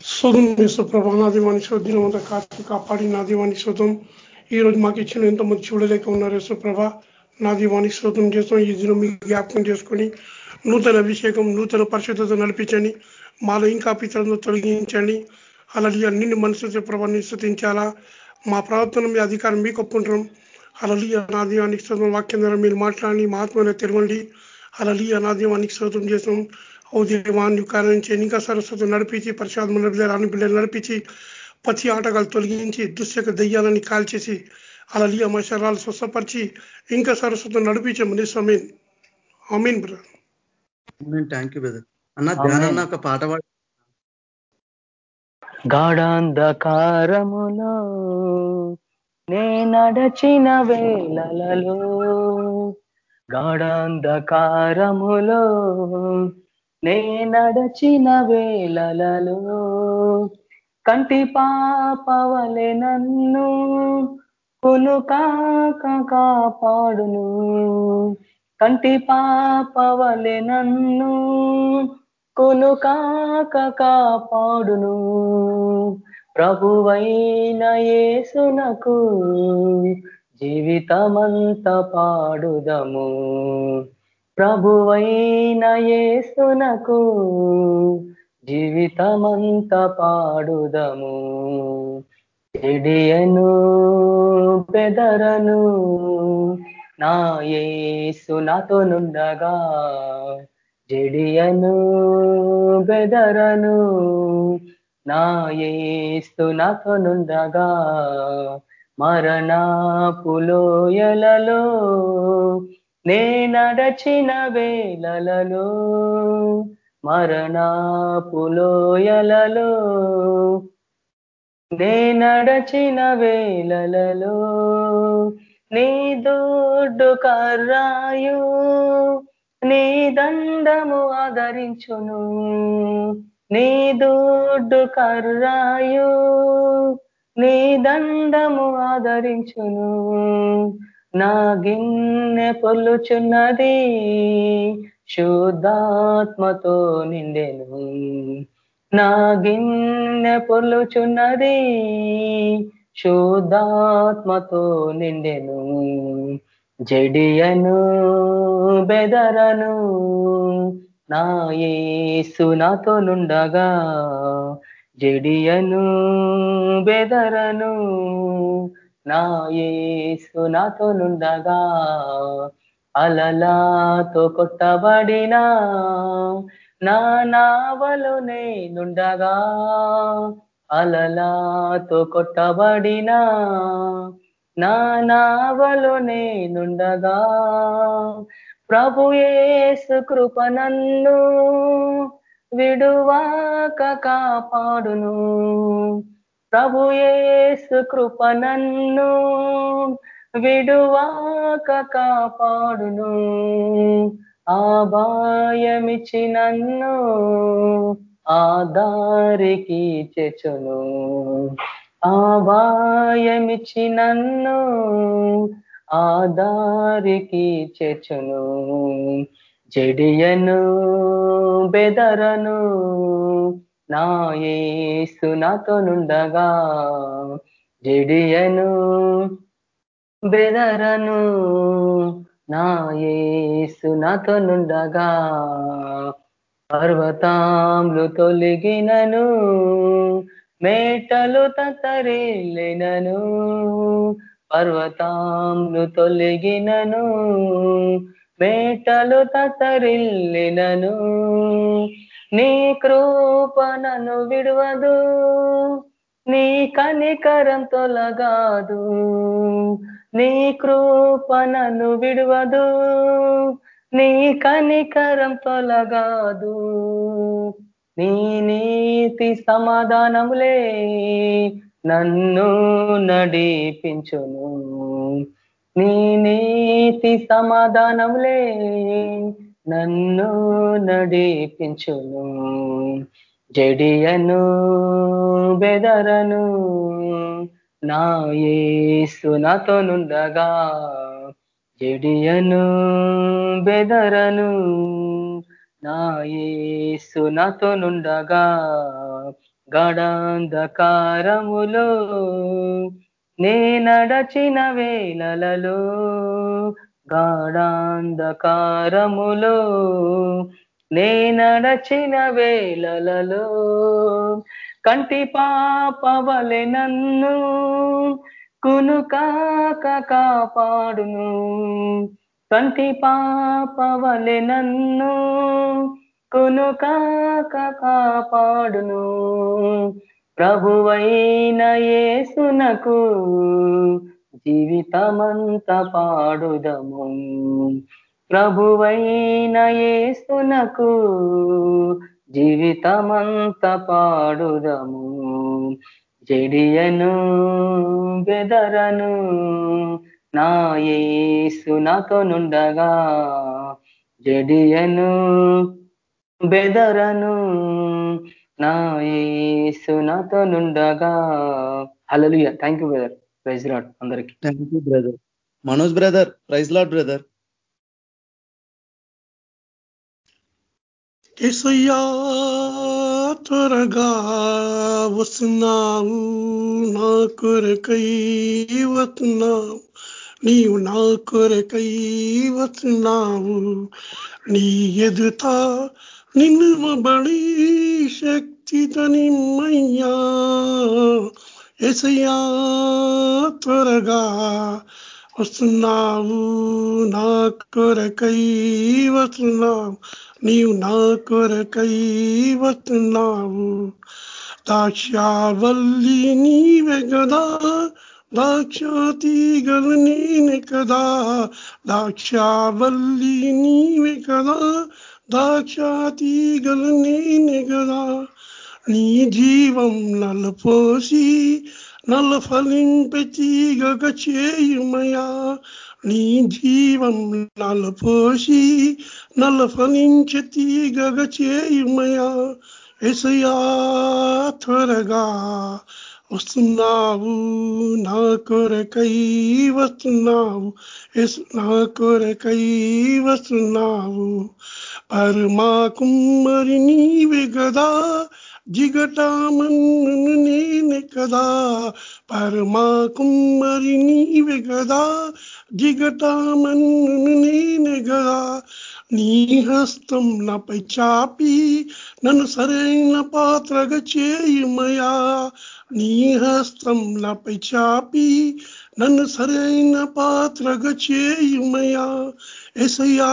శోధం వేసు ప్రభా నా దీవాన్ని శోధం అంతా కాచి కాపాడి నా దీవాన్ని శోధం ఈ రోజు మాకు ఇచ్చిన ఎంతమంది చూడలేక ఉన్నారు యేసు ప్రభ నా దీవాన్ని శోధం చేస్తాం ఈ దినం మీకు జ్ఞాపకం చేసుకొని నూతన అభిషేకం నూతన పరిశుద్ధత నడిపించండి మాలో ఇంకా పితలను తొలగించండి అలలియ అన్ని మనసుతో ప్రభాన్ని స్థుతించాలా మా ప్రవర్తన మీ అధికారం మీకు ఒప్పుకుంటాం అలలియ అనాదివానికి శోధం వాక్యం ద్వారా మీరు మాట్లాడి మహాత్మనే తెలివండి తెరవండి అలలియ నా శోధం చేస్తాం కారణం చేయండి ఇంకా సరస్వతి నడిపించి ప్రసాద్ బిడ్డలు బిడ్డలు నడిపించి పచ్చి ఆటగాలు తొలగించి దుశ్శక దయ్యాలని కాల్చేసి అలలియ మా శరాలు స్వస్థపరిచి ఇంకా సరస్వతి నడిపించమని సమీన్ Amin brother thank you brother అన్న ధ్యానం ఒక పాట పాడు గాఢాంధకారములో నే నడచిన వేళలలో గాఢాంధకారములో నే నడచిన వేళలలో కంటి పాపవలె నన్ను కాక కాపాడును. కంటి పాపవలె నన్ను కాక కాపాడును. ప్రభువైన యేసునకు జీవితమంత పాడుదము. ప్రభువైన యేసునకు జీవితమంత పాడుదము. చెడియను బెదరను నా యేసు నుండగా. జడియను బెదరను నా యేసు నాతో నుండగా. నేనడచిన పులోయలలో మరణాపులోయలలో నేనడచిన వేలలలో నీ దోడ్డు కర్రాయు నీ దండము ఆదరించును. నీ దోడ్డు కర్రాయు నీ దండము ఆదరించును. నా గిన్నె పొల్లుచున్నది శుద్ధాత్మతో నిండెను. నా గిన్నె పొల్లుచున్నది శుద్ధాత్మతో నిండెను. జడియను బెదరను నా ఏసు నాతో నుండగా. జడియను బెదరను నా ఏసు నాతో నుండగా అలలాతో కొట్టబడినా నా నావలు నేనుండగా అలలాతో కొట్టబడినా నా నావలు నేనుండగా ప్రభు యేసు కృప నన్ను విడువాక కాపాడును. ప్రభు యేసు కృప నన్ను విడువాక కాపాడును. ఆభాయమిచ్చి నన్ను ఆదారికి చెచును ఆభాయమిచ్చి నన్ను ఆదారికి చెచును జడియను బెదరను నా ఏసు నుండగా జడియను బెదరను నా ఏసు నాతో నుండగా పర్వతాంలు తొలిగినను మేటలు తతరిల్లినను పర్వతాంలు తొలగినను మేటలు తత్తరిల్లినను నీ కృప నన్ను విడవదు నీ కనికరం తొలగాదు. నీ కృప నన్ను విడవదు నీ కనికరం తొలగాదు. నీ నీతి సమాధానములే నన్ను నడిపించును. నీ నీతి సమాధానములే నన్ను నడిపించును జడియను బెదరను. నా ఏసు నాతో నుండగా జడియను బెదరను. నా ఏసు నాతో నుండగా గడాంధకారములో నేనడచిన వేళలలో గాఢాంధకారములో నే నడచిన వేళలలో కంటి పాపవలె నన్ను కునుకాక కాపాడును. కంటి పాపవలె నన్ను కునుకాక కాపాడును. ప్రభువైన యేసునకు జీవితమంత పాడుదము. ప్రభువైన ఏస్తునకు జీవితమంత పాడుదము. జడియను బెదరను నా యేసు నాతో నుండగా. జడియను బెదరను నా యేసు నాతో నుండగా. Hallelujah thank you brother. Praise lord అందరికి. Thank you brother Manoj brother praise lord brother ఏసయ్యా త్వరగా వస్తున్నావు నా కొరకై వస్తున్నావు నీవు నా కొరకై వస్తున్నావు. నీ ఎదుట నిన్ను బడి శక్తితో నిమ్మయ్యా. ఏసయ్యా త్వరగా వస్తున్నావు. నా కొరకై వస్తున్నావు. నీవు నా కొరకై వస్తున్నావు. దాక్షావల్లి నీవే కదా దాక్షాతీగలు నేనే కదా. దాక్షావల్లి నీవే కదా దాక్షాతీగలు నేనే కదా. నీ జీవం నలపోసి నల్ల ఫలింప చేయుమయా? నీ జీవం నలపోసి నల్ల ఫలించ తీగగ చేయుమయా? ఎసయా త్వరగా వస్తున్నావు నా కొరకై వస్తున్నావు ఎస్ నా కొరకై వస్తున్నావు. పరమా కుమ్మరి నీవే గదా జిగటామన్ను నేనే కదా పరమా కుమ్మరి నీవే కదా జిగటామన్ను నేనే కదా. నీ హస్తం నాపై చాపి నన్ను సరైన పాత్రగా చేయుమయా. నీ హస్తం నాపై చాపి నన్ను సరైన పాత్రగా చేయుమయా. ఎసయా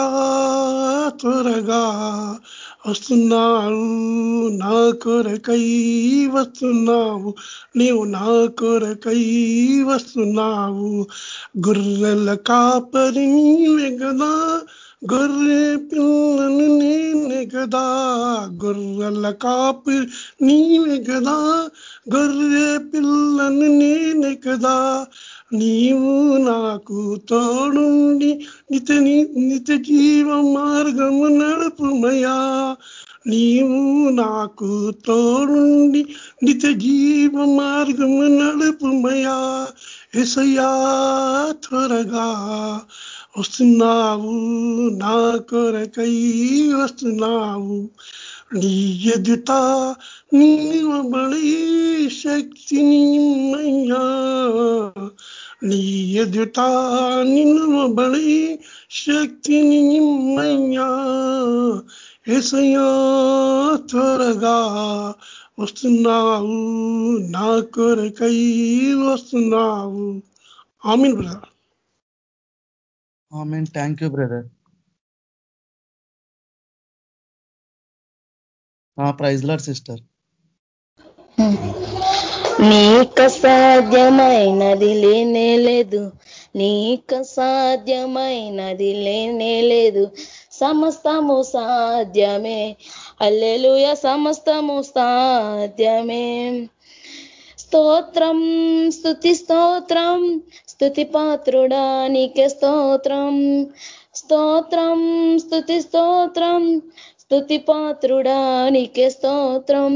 త్వరగా వస్తున్నావు నా కొరకై వస్తున్నావు నీవు నా కొరకై వస్తున్నావు. గొర్రెల కాపరి నీవే కదా గొర్రె పిల్లను నేనే కదా. గొర్రెల కాపు నీవే కదా గొర్రె పిల్లను నేనే కదా. నీవు నాకు తోడుండి నిత నిత జీవ మార్గము నడుపుమయా. నీవు నాకు తోడుండి నిత జీవ మార్గము నడుపుమయా. ఎసయా త్వరగా వస్తున్నావు నా కొరకై వస్తున్నావు. నీ ఎదుట నీవబడి శక్తిని మయ్యా నీ ఎదుట నిలవబడి శక్తిని మయ్యా ఎసయా త్వరగా వస్తున్నావు నా కొరకై వస్తున్నావు amen brother amen thank you brother praise lord sister నీక సాధ్యమైనది లేనేలేదు నీక సాధ్యమైనది లేనేలేదు సమస్తము సాధ్యమే. అల్లెలుయ సమస్తము సాధ్యమే. స్తోత్రం స్థుతి స్తోత్రం స్థుతి పాత్రుడా నీకే స్తోత్రం. స్తోత్రం స్థుతి స్తోత్రం స్థుతి పాత్రుడా నీకే స్తోత్రం.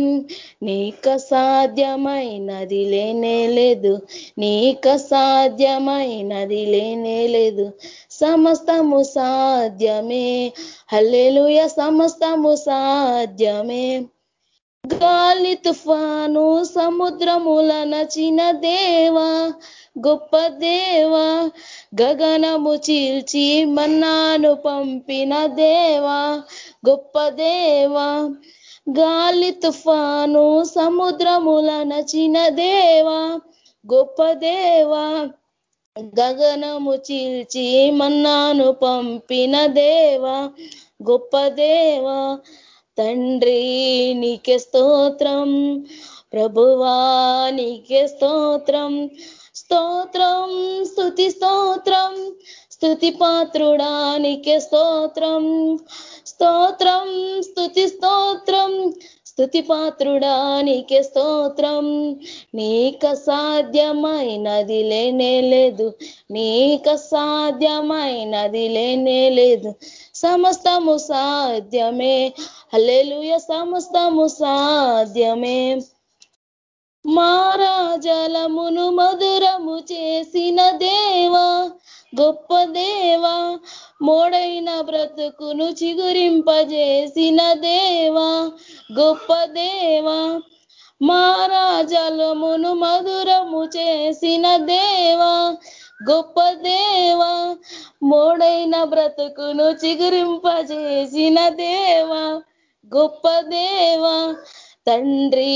నీక సాధ్యమైనది లేనే లేదు. నీక సాధ్యమైనది లేనే లేదు. సమస్తము సాధ్యమే. హల్లెలుయ! సమస్తము సాధ్యమే. గాలి తుఫాను సముద్రముల నచిన దేవా గొప్ప దేవా గగనము చీల్చి మన్నాను పంపిన దేవా గొప్ప దేవా గాలి తుఫాను సముద్రముల నచిన దేవా గొప్ప దేవా గగనము చీల్చి మన్నాను పంపిన దేవా గొప్ప దేవా తండ్రి నీకే స్తోత్రం ప్రభువా నీకే స్తోత్రం స్తోత్రం స్థుతి స్తోత్రం స్థుతి పాత్రుడానికి స్తోత్రం. స్తోత్రం స్థుతి స్తోత్రం స్థుతి పాత్రుడానికి స్తోత్రం. నీక సాధ్యమైనది లేనేలేదు నీక సాధ్యమైనది లేనేలేదు సమస్తము సాధ్యమే అల్లెలుయ సమస్తము సాధ్యమే. మారాజలమును మధురము చేసిన దేవా గొప్ప దేవా మోడైన బ్రతుకును చిగురింపజేసిన దేవా గొప్ప దేవా మారాజలమును మధురము చేసిన దేవా గొప్ప దేవా మోడైన బ్రతుకును చిగురింపజేసిన దేవా గొప్ప దేవా తండ్రి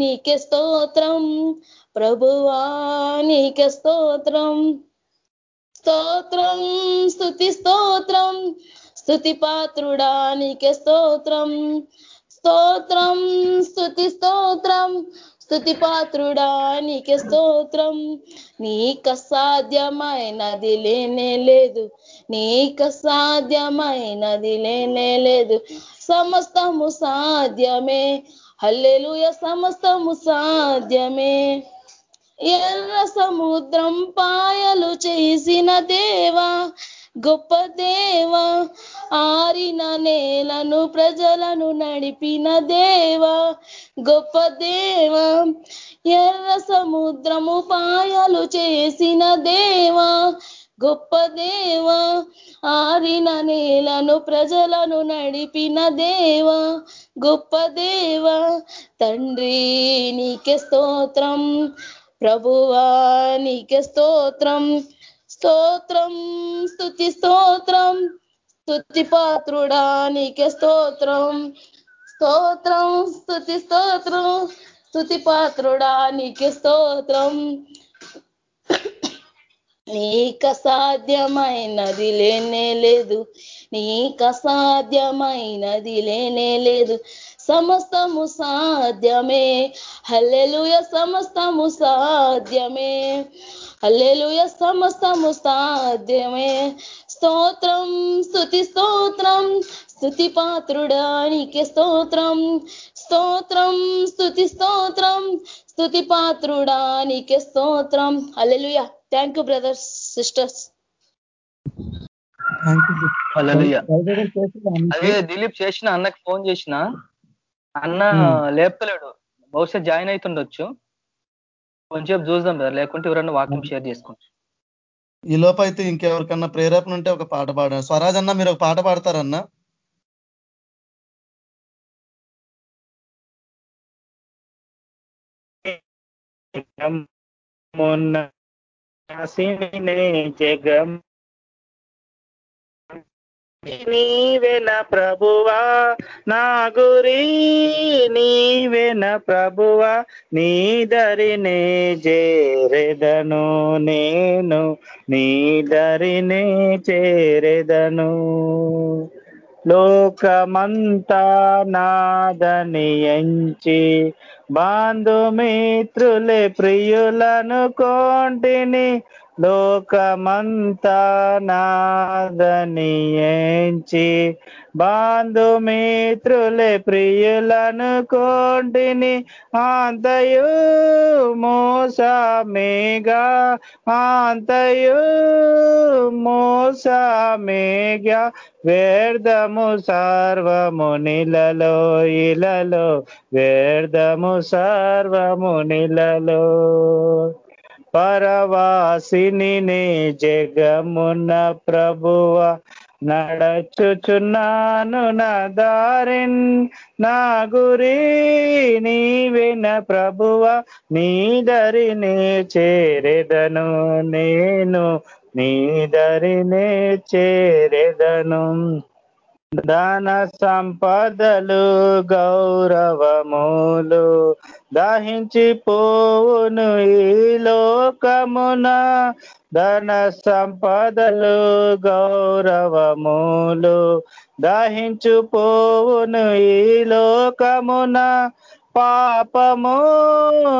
నీకే స్తోత్రం ప్రభువా నీకే స్తోత్రం. స్తోత్రం స్థుతి స్తోత్రం స్థుతి పాత్రుడా నీకే స్తోత్రం. స్తోత్రం స్థుతి స్తోత్రం స్థుతి పాత్రుడా నీకే స్తోత్రం. నీక సాధ్యమైనది లేనే లేదు నీక సాధ్యమైనది లేనే లేదు. సమస్తము సాధ్యమే హల్లెలుయ సమస్తము సాధ్యమే. ఎర్ర సముద్రం పాయలు చేసిన దేవా గొప్ప దేవా ఆరిన నేలను ప్రజలను నడిపిన దేవా గొప్ప దేవా. ఎర్ర సముద్రము పాయలు చేసిన దేవా గొప్ప దేవా ఆరిన నేలను ప్రజలను నడిపిన దేవా గొప్ప దేవా తండ్రి నీకే స్తోత్రం ప్రభువా నీకే స్తోత్రం స్తోత్రం స్థుతి స్తోత్రం స్థుతి పాత్రుడా నీకే స్తోత్రం స్తోత్రం స్థుతి స్తోత్రం స్థుతి పాత్రుడా నీకే స్తోత్రం. నీక సాధ్యమైనది లేనే లేదు. నీక సాధ్యమైనది లేనే లేదు. సమస్తము సాధ్యమే. హల్లెలుయ సమస్తము సాధ్యమే. హల్లెలుయ సమస్తము సాధ్యమే. స్తోత్రం స్థుతి స్తోత్రం స్థుతి పాత్రుడానికి స్తోత్రం. స్తోత్రం స్థుతి స్తోత్రం స్థుతి పాత్రుడా నీకే స్తోత్రం. Hallelujah thank you brothers sisters hallelujah అదే దిలీప్ చేసిన అన్నకి ఫోన్ చేసిన. అన్న లేపుతలేడు బహుశా జాయిన్ అవుతుండొచ్చు కొంచెం చూద్దాం బ్రదర్ లేకుంటే ఎవరన్నా వాక్యం షేర్ చేసుకోండి. ఈ లోపు అయితే ఇంకెవరికన్నా ప్రేరేపణ ఉంటే ఒక పాట పాడ స్వరాజ్ అన్న మీరు ఒక పాట పాడతారన్నా? మొన్న జగం నీవెన ప్రభువా నా గురి నీవేన ప్రభువా నీ దరినే చేరెదను నేను నీ దరినే చేరెదను. లోకమంతా నాదని ఎంచి బంధుమిత్రులే ప్రియులను కోంటిని లోకమంతా నాదని ఏంచి బాంధుమిత్రులే ప్రియులను కొంటిని ఆంతయు మోసమేగా ఆంతయు మోసమేగా వేర్ధము సర్వము నిలలో ఇలలో వేర్ధము సర్వము నిలలో పరవాసిని జగమున ప్రభువ నడచుచున్నాను నా దారిన్ నా గురి నీవిన ప్రభువ నీ దరినే చేరెదను నేను నీ దరినే చేరెదను. ధన సంపదలు గౌరవములు దహించిపోవును ఈ లోకమున ధన సంపదలు గౌరవములు. దహించుపోవును ఈ లోకమున పాపము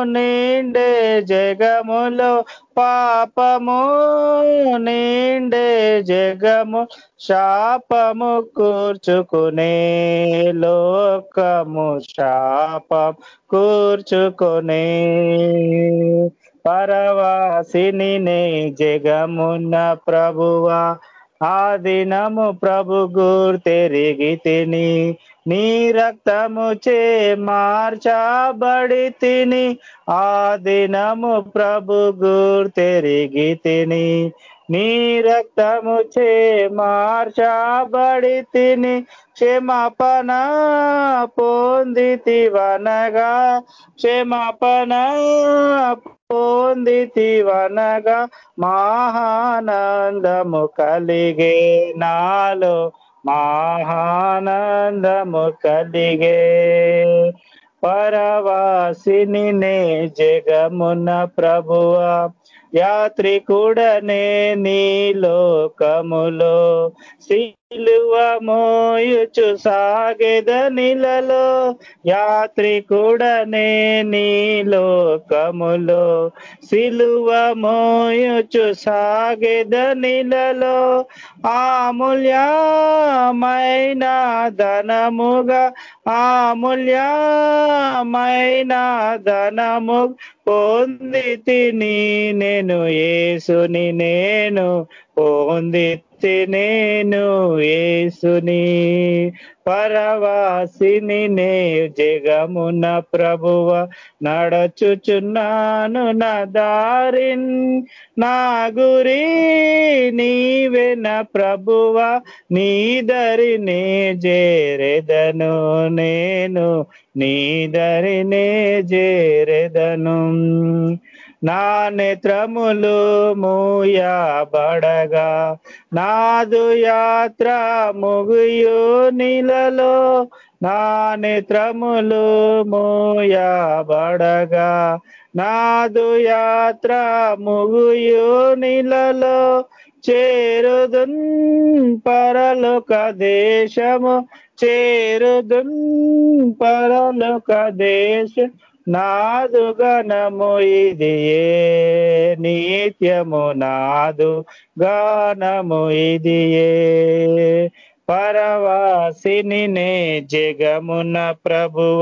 నిండే జగములో పాపము నిండే జగము శాపము కూర్చుకునే లోకము శాపం కూర్చుకునే పరవాసిని జగమున్న ప్రభువా. ఆ దినము ప్రభు గుర్తెరిగి తిని నీ రక్తము చే మార్చబడి తిని ఆ దినము ప్రభు గుర్తెరిగి తిని నీ రక్తము చే మార్చబడి తిని క్షమాపణ పొందితివనగా క్షమాపణ పొందితివనగా మహానందము కలిగే నాలో మహానందము కలిగే పరవాసిని నే జగమున ప్రభువా యాత్రికుడనే నీ లోకములో. సిలువ మోయుచు సాగెద నిలలో యాత్రికుడనే నీ లోకములో. సిలువ మోయుచు సాగెద నిలలో ఆమూల్యమైన ధనముగా ఆమూల్యమైన ధనము పొందితిని నేను ఏసుని నేను పొందితి నేను ఏసుని పరవాసిని నే జగమున ప్రభువ. నడచుచున్నాను నా దారిన్ నా గురి నీవెన ప్రభువ. నీ దరినే చేరెదను నేను నీ దరినే చేరెదను నా నేత్రములు మూయబడగా నాదు యాత్ర ముగుయు నీలలో నా నేత్రములు మూయబడగా నాదు యాత్ర ముగుయు నీలలో చేరుదున్ పరలోక దేశము చేరుదున్ పరలోక దేశం నాదు గణము ఇది ఏ నిత్యము నాదు గానము ఇది పరవాసిని నే జగమున ప్రభువ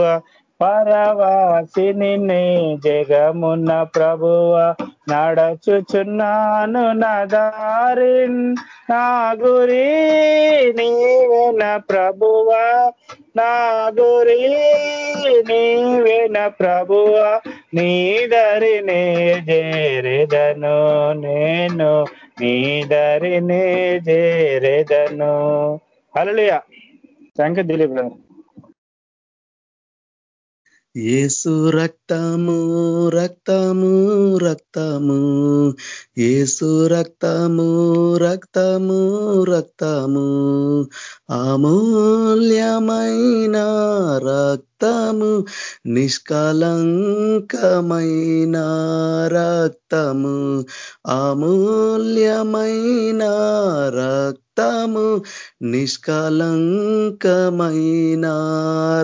పరవాసిని జగమున్న ప్రభువ నడచుచున్నాను నదారిన్ నా గురి నీవెన ప్రభువ నా గురి నీవెన ప్రభువ నీదరినే దరినే నేను నీదరినే దరినే అలలియా థ్యాంక్ యూ దిలీప్ గారు ఏసు రక్తము రక్తము రక్తము. ఏసు రక్తము రక్తము రక్తము. అమూల్యమైన రక్తము నిష్కలంకమైన రక్తము. అమూల్యమైన రక్తము నిష్కలంకమైన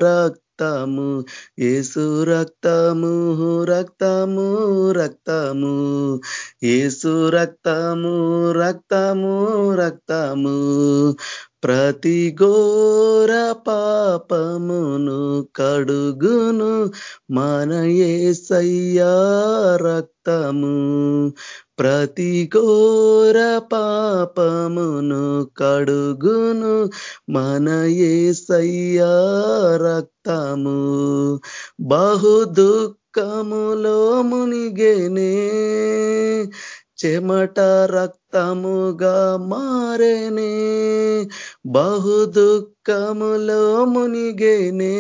రక్త రక్తము ఏసు రక్తము రక్తము రక్తము ఏసు రక్తము రక్తము రక్తము. ప్రతి ఘోర పాపమును కడుగును మన ఏసయ్యా రక్తము. ప్రతి ఘోర పాపమును కడుగును మన ఏసయ్యా రక్తము. బహు దుఃఖములో మునిగేనే చెమట రక్తముగా మారేనే. బహు దుఃఖములో మునిగేనే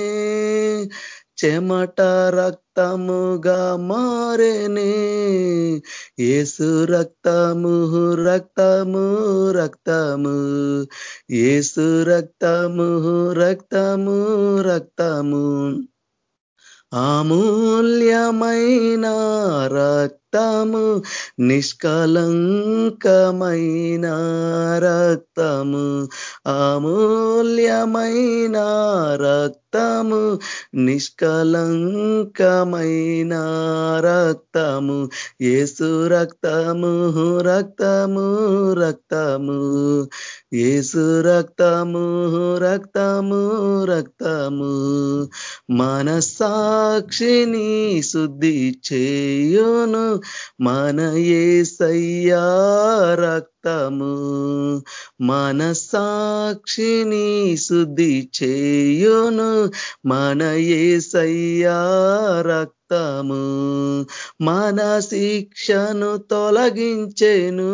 చెమట రక్త రక్తముగా మారేనే. ఏసు రక్తము రక్తము రక్తము. ఏసు రక్తము రక్తము రక్తము. అమూల్యమైన రక్తము నిష్కలంకమైన రక్తము అమూల్యమైన రక్తము నిష్కలంకమైన రక్తము ఏసు రక్తము రక్తము రక్తము ఏసు రక్తము రక్తము రక్తము మనసాక్షిని శుద్ధి చేయును మన ఏసయ్యా రక్తము మనసాక్షిని శుద్ధి చేయును. మన ఏసయ్యా రక్తము మన శిక్షను తొలగించెను.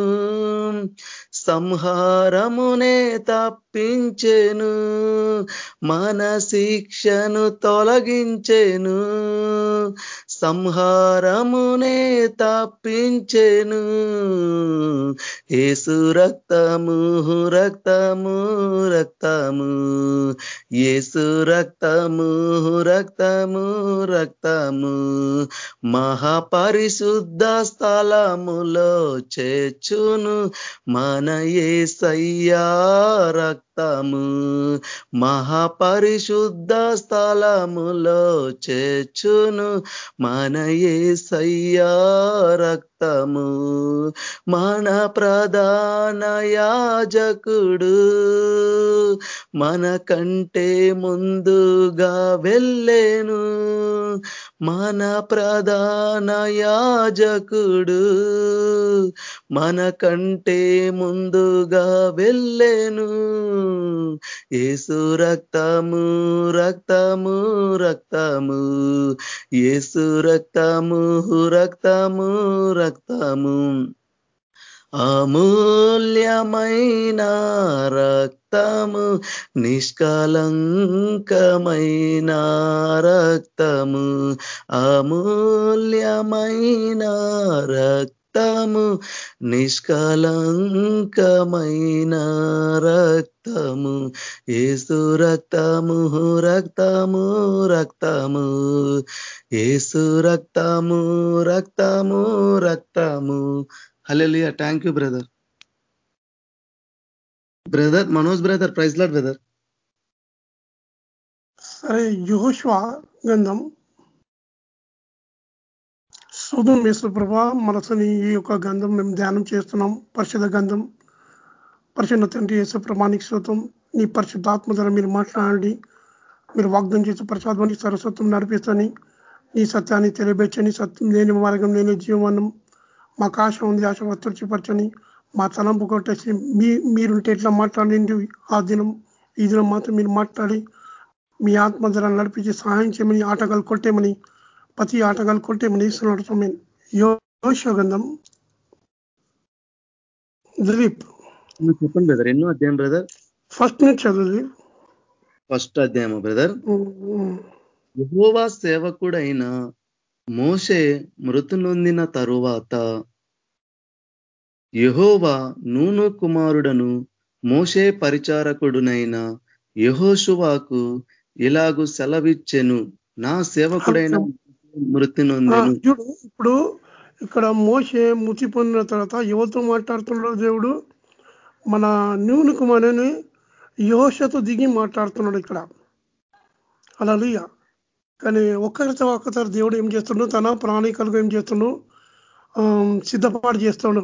సంహారమునే తప్పించెను మన శిక్షను తొలగించెను. సంహారమునే తప్పించెను. ఏసు రక్తము రక్తము రక్తము. ఏసు రక్తము రక్తము రక్తము. మహాపరిశుద్ధ స్థలములో చేర్చును మన ఏసయ్యా రక్తము. మహాపరిశుద్ధ స్థలములో చేర్చును మన ఏసయ్యా రక్తము మన ప్రధాన యాజకుడు. మన కంటే ముందుగా వెళ్ళేను మన ప్రధాన యాజకుడు మన కంటే ముందుగా వెళ్ళేను. ఏసు రక్తము రక్తము రక్తము. ఏసు రక్తము రక్తము రక్తము. అమూల్యమైన రక్తము నిష్కలంకమైన రక్తము అమూల్యమైన రక్తము నిష్కలంకమైన రక్తము. ఏసు రక్తము రక్తము రక్తము. ఏసు రక్తము రక్తము రక్తము. Hallelujah thank you brother brother Manoj brother praise lord brother సరే యుహోష్వా గంధం సుధం ప్రభా మనసుని ఈ యొక్క గంధం మేము ధ్యానం చేస్తున్నాం. పరిశుద్ధ గంధం పరిశుద్ధ తండ్రి యేసు ప్రమాణిక శోతం నీ పరిశుద్ధాత్మ ద్వారా మీరు మాట్లాడండి. మీరు వాగ్దం చేసి ప్రసాదానికి సరస్వత్వం నడిపిస్తని. నీ సత్యాన్ని తెలియబెచ్చని సత్యం లేని మార్గం లేని జీవనం మాకు ఆశ ఉంది ఆశ వర్తిపరచని మా తలంపు కొట్టేసి మీ మీరుంటే ఎట్లా మాట్లాడండి ఆ దినం ఈ దినం మాత్రం మీరు మాట్లాడి మీ ఆత్మ ధర నడిపించి సహాయం చేయమని ఆటగాలు కొట్టేమని ప్రతి ఆటగాలు కొట్టేమని ఇస్తున్నాడు స్వామి యోగంధం దిలీప్. చెప్పండి బ్రదర్ ఎన్నో అధ్యాయం బ్రదర్? ఫస్ట్ నుంచి చదువు ఫస్ట్ అధ్యాయం బ్రదర్. యహోవా సేవకుడైన మోషే మృతు నొందిన తరువాత యహోవా నూను కుమారుడను మోషే పరిచారకుడునైన యహోషువాకు ఇలాగు సెలవిచ్చెను. నా సేవకుడైన మృతి నొందెను ఇప్పుడు ఇక్కడ మోసే మృతి పొందిన తర్వాత యువతో మాట్లాడుతున్నాడు దేవుడు? మన నూనె కుమారుని యోషతో దిగి మాట్లాడుతున్నాడు ఇక్కడ. అలా కానీ ఒక్కరితో ఒక్కసారి దేవుడు ఏం చేస్తుండో? తన ప్రాణికలుగా ఏం చేస్తుండో? సిద్ధపాటు చేస్తాడు.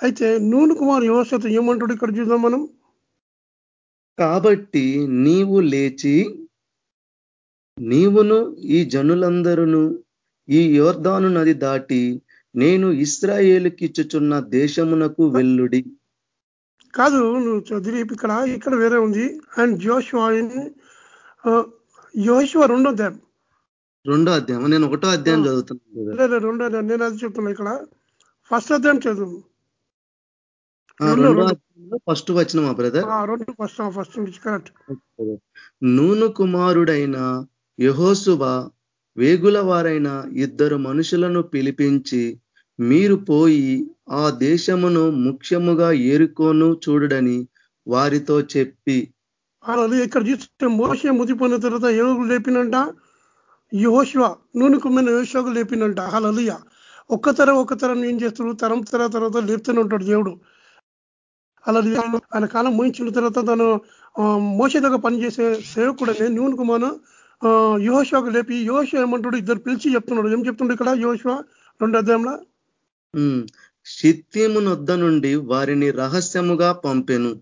అయితే నూనె కుమార్ యోషతో ఏమంటాడు ఇక్కడ చూద్దాం మనం? కాబట్టి నీవు లేచి నీవును ఈ జనులందరూ ఈ యోర్ధాను నది దాటి నేను ఇచ్చుచున్న దేశమునకు వెల్లుడి కాదు నువ్వు చదివి ఇక్కడ ఇక్కడ వేరే ఉంది. అండ్ జోష్వా యోశివ రెండో అధ్యాయం. రెండో అధ్యాయం. నేను ఒకటో అధ్యాయం చదువుతున్నాను లేదు రెండో అధ్యాయం. నేను అది చెప్తున్నా ఇక్కడ. ఫస్ట్ అధ్యాయం చదువు. ఫస్ట్ వచ్చిన మా బ్రదర్ రెండు ఫస్ట్ ఫస్ట్ కరెక్ట్. నూను కుమారుడైన యహోసువ వేగుల వారైన ఇద్దరు మనుషులను పిలిపించి మీరు పోయి ఆ దేశమును ముఖ్యముగా ఏరుకోను చూడడని వారితో చెప్పి. ఇక్కడ చూస్తే మోసే ముదిపోయిన తర్వాత ఎవరు లేపినంట. యోశివ నూనె కుమ్మిన యోశివకు లేపినంట హలలుయ ఒక్క తరం ఒక్క తరం ఏం చేస్తాడు? తరం తర తర్వాత లేపుతూనే ఉంటాడు దేవుడు. అలా ఆయన కాలం ముగించిన తర్వాత తను ఆ, మోసే దగ్గర పనిచేసే సేవకుడనే నూనె కుమాను యోశివకు లేపి యోశివ ఏమంటాడు? ఇద్దరు పిలిచి చెప్తున్నాడు. ఏం చెప్తుండే ఇక్కడ యోశివ రెండు అధ్యాయంలో. ఉమ్, షిత్తీము నొద్ద నుండి వారిని రహస్యముగా పంపెను.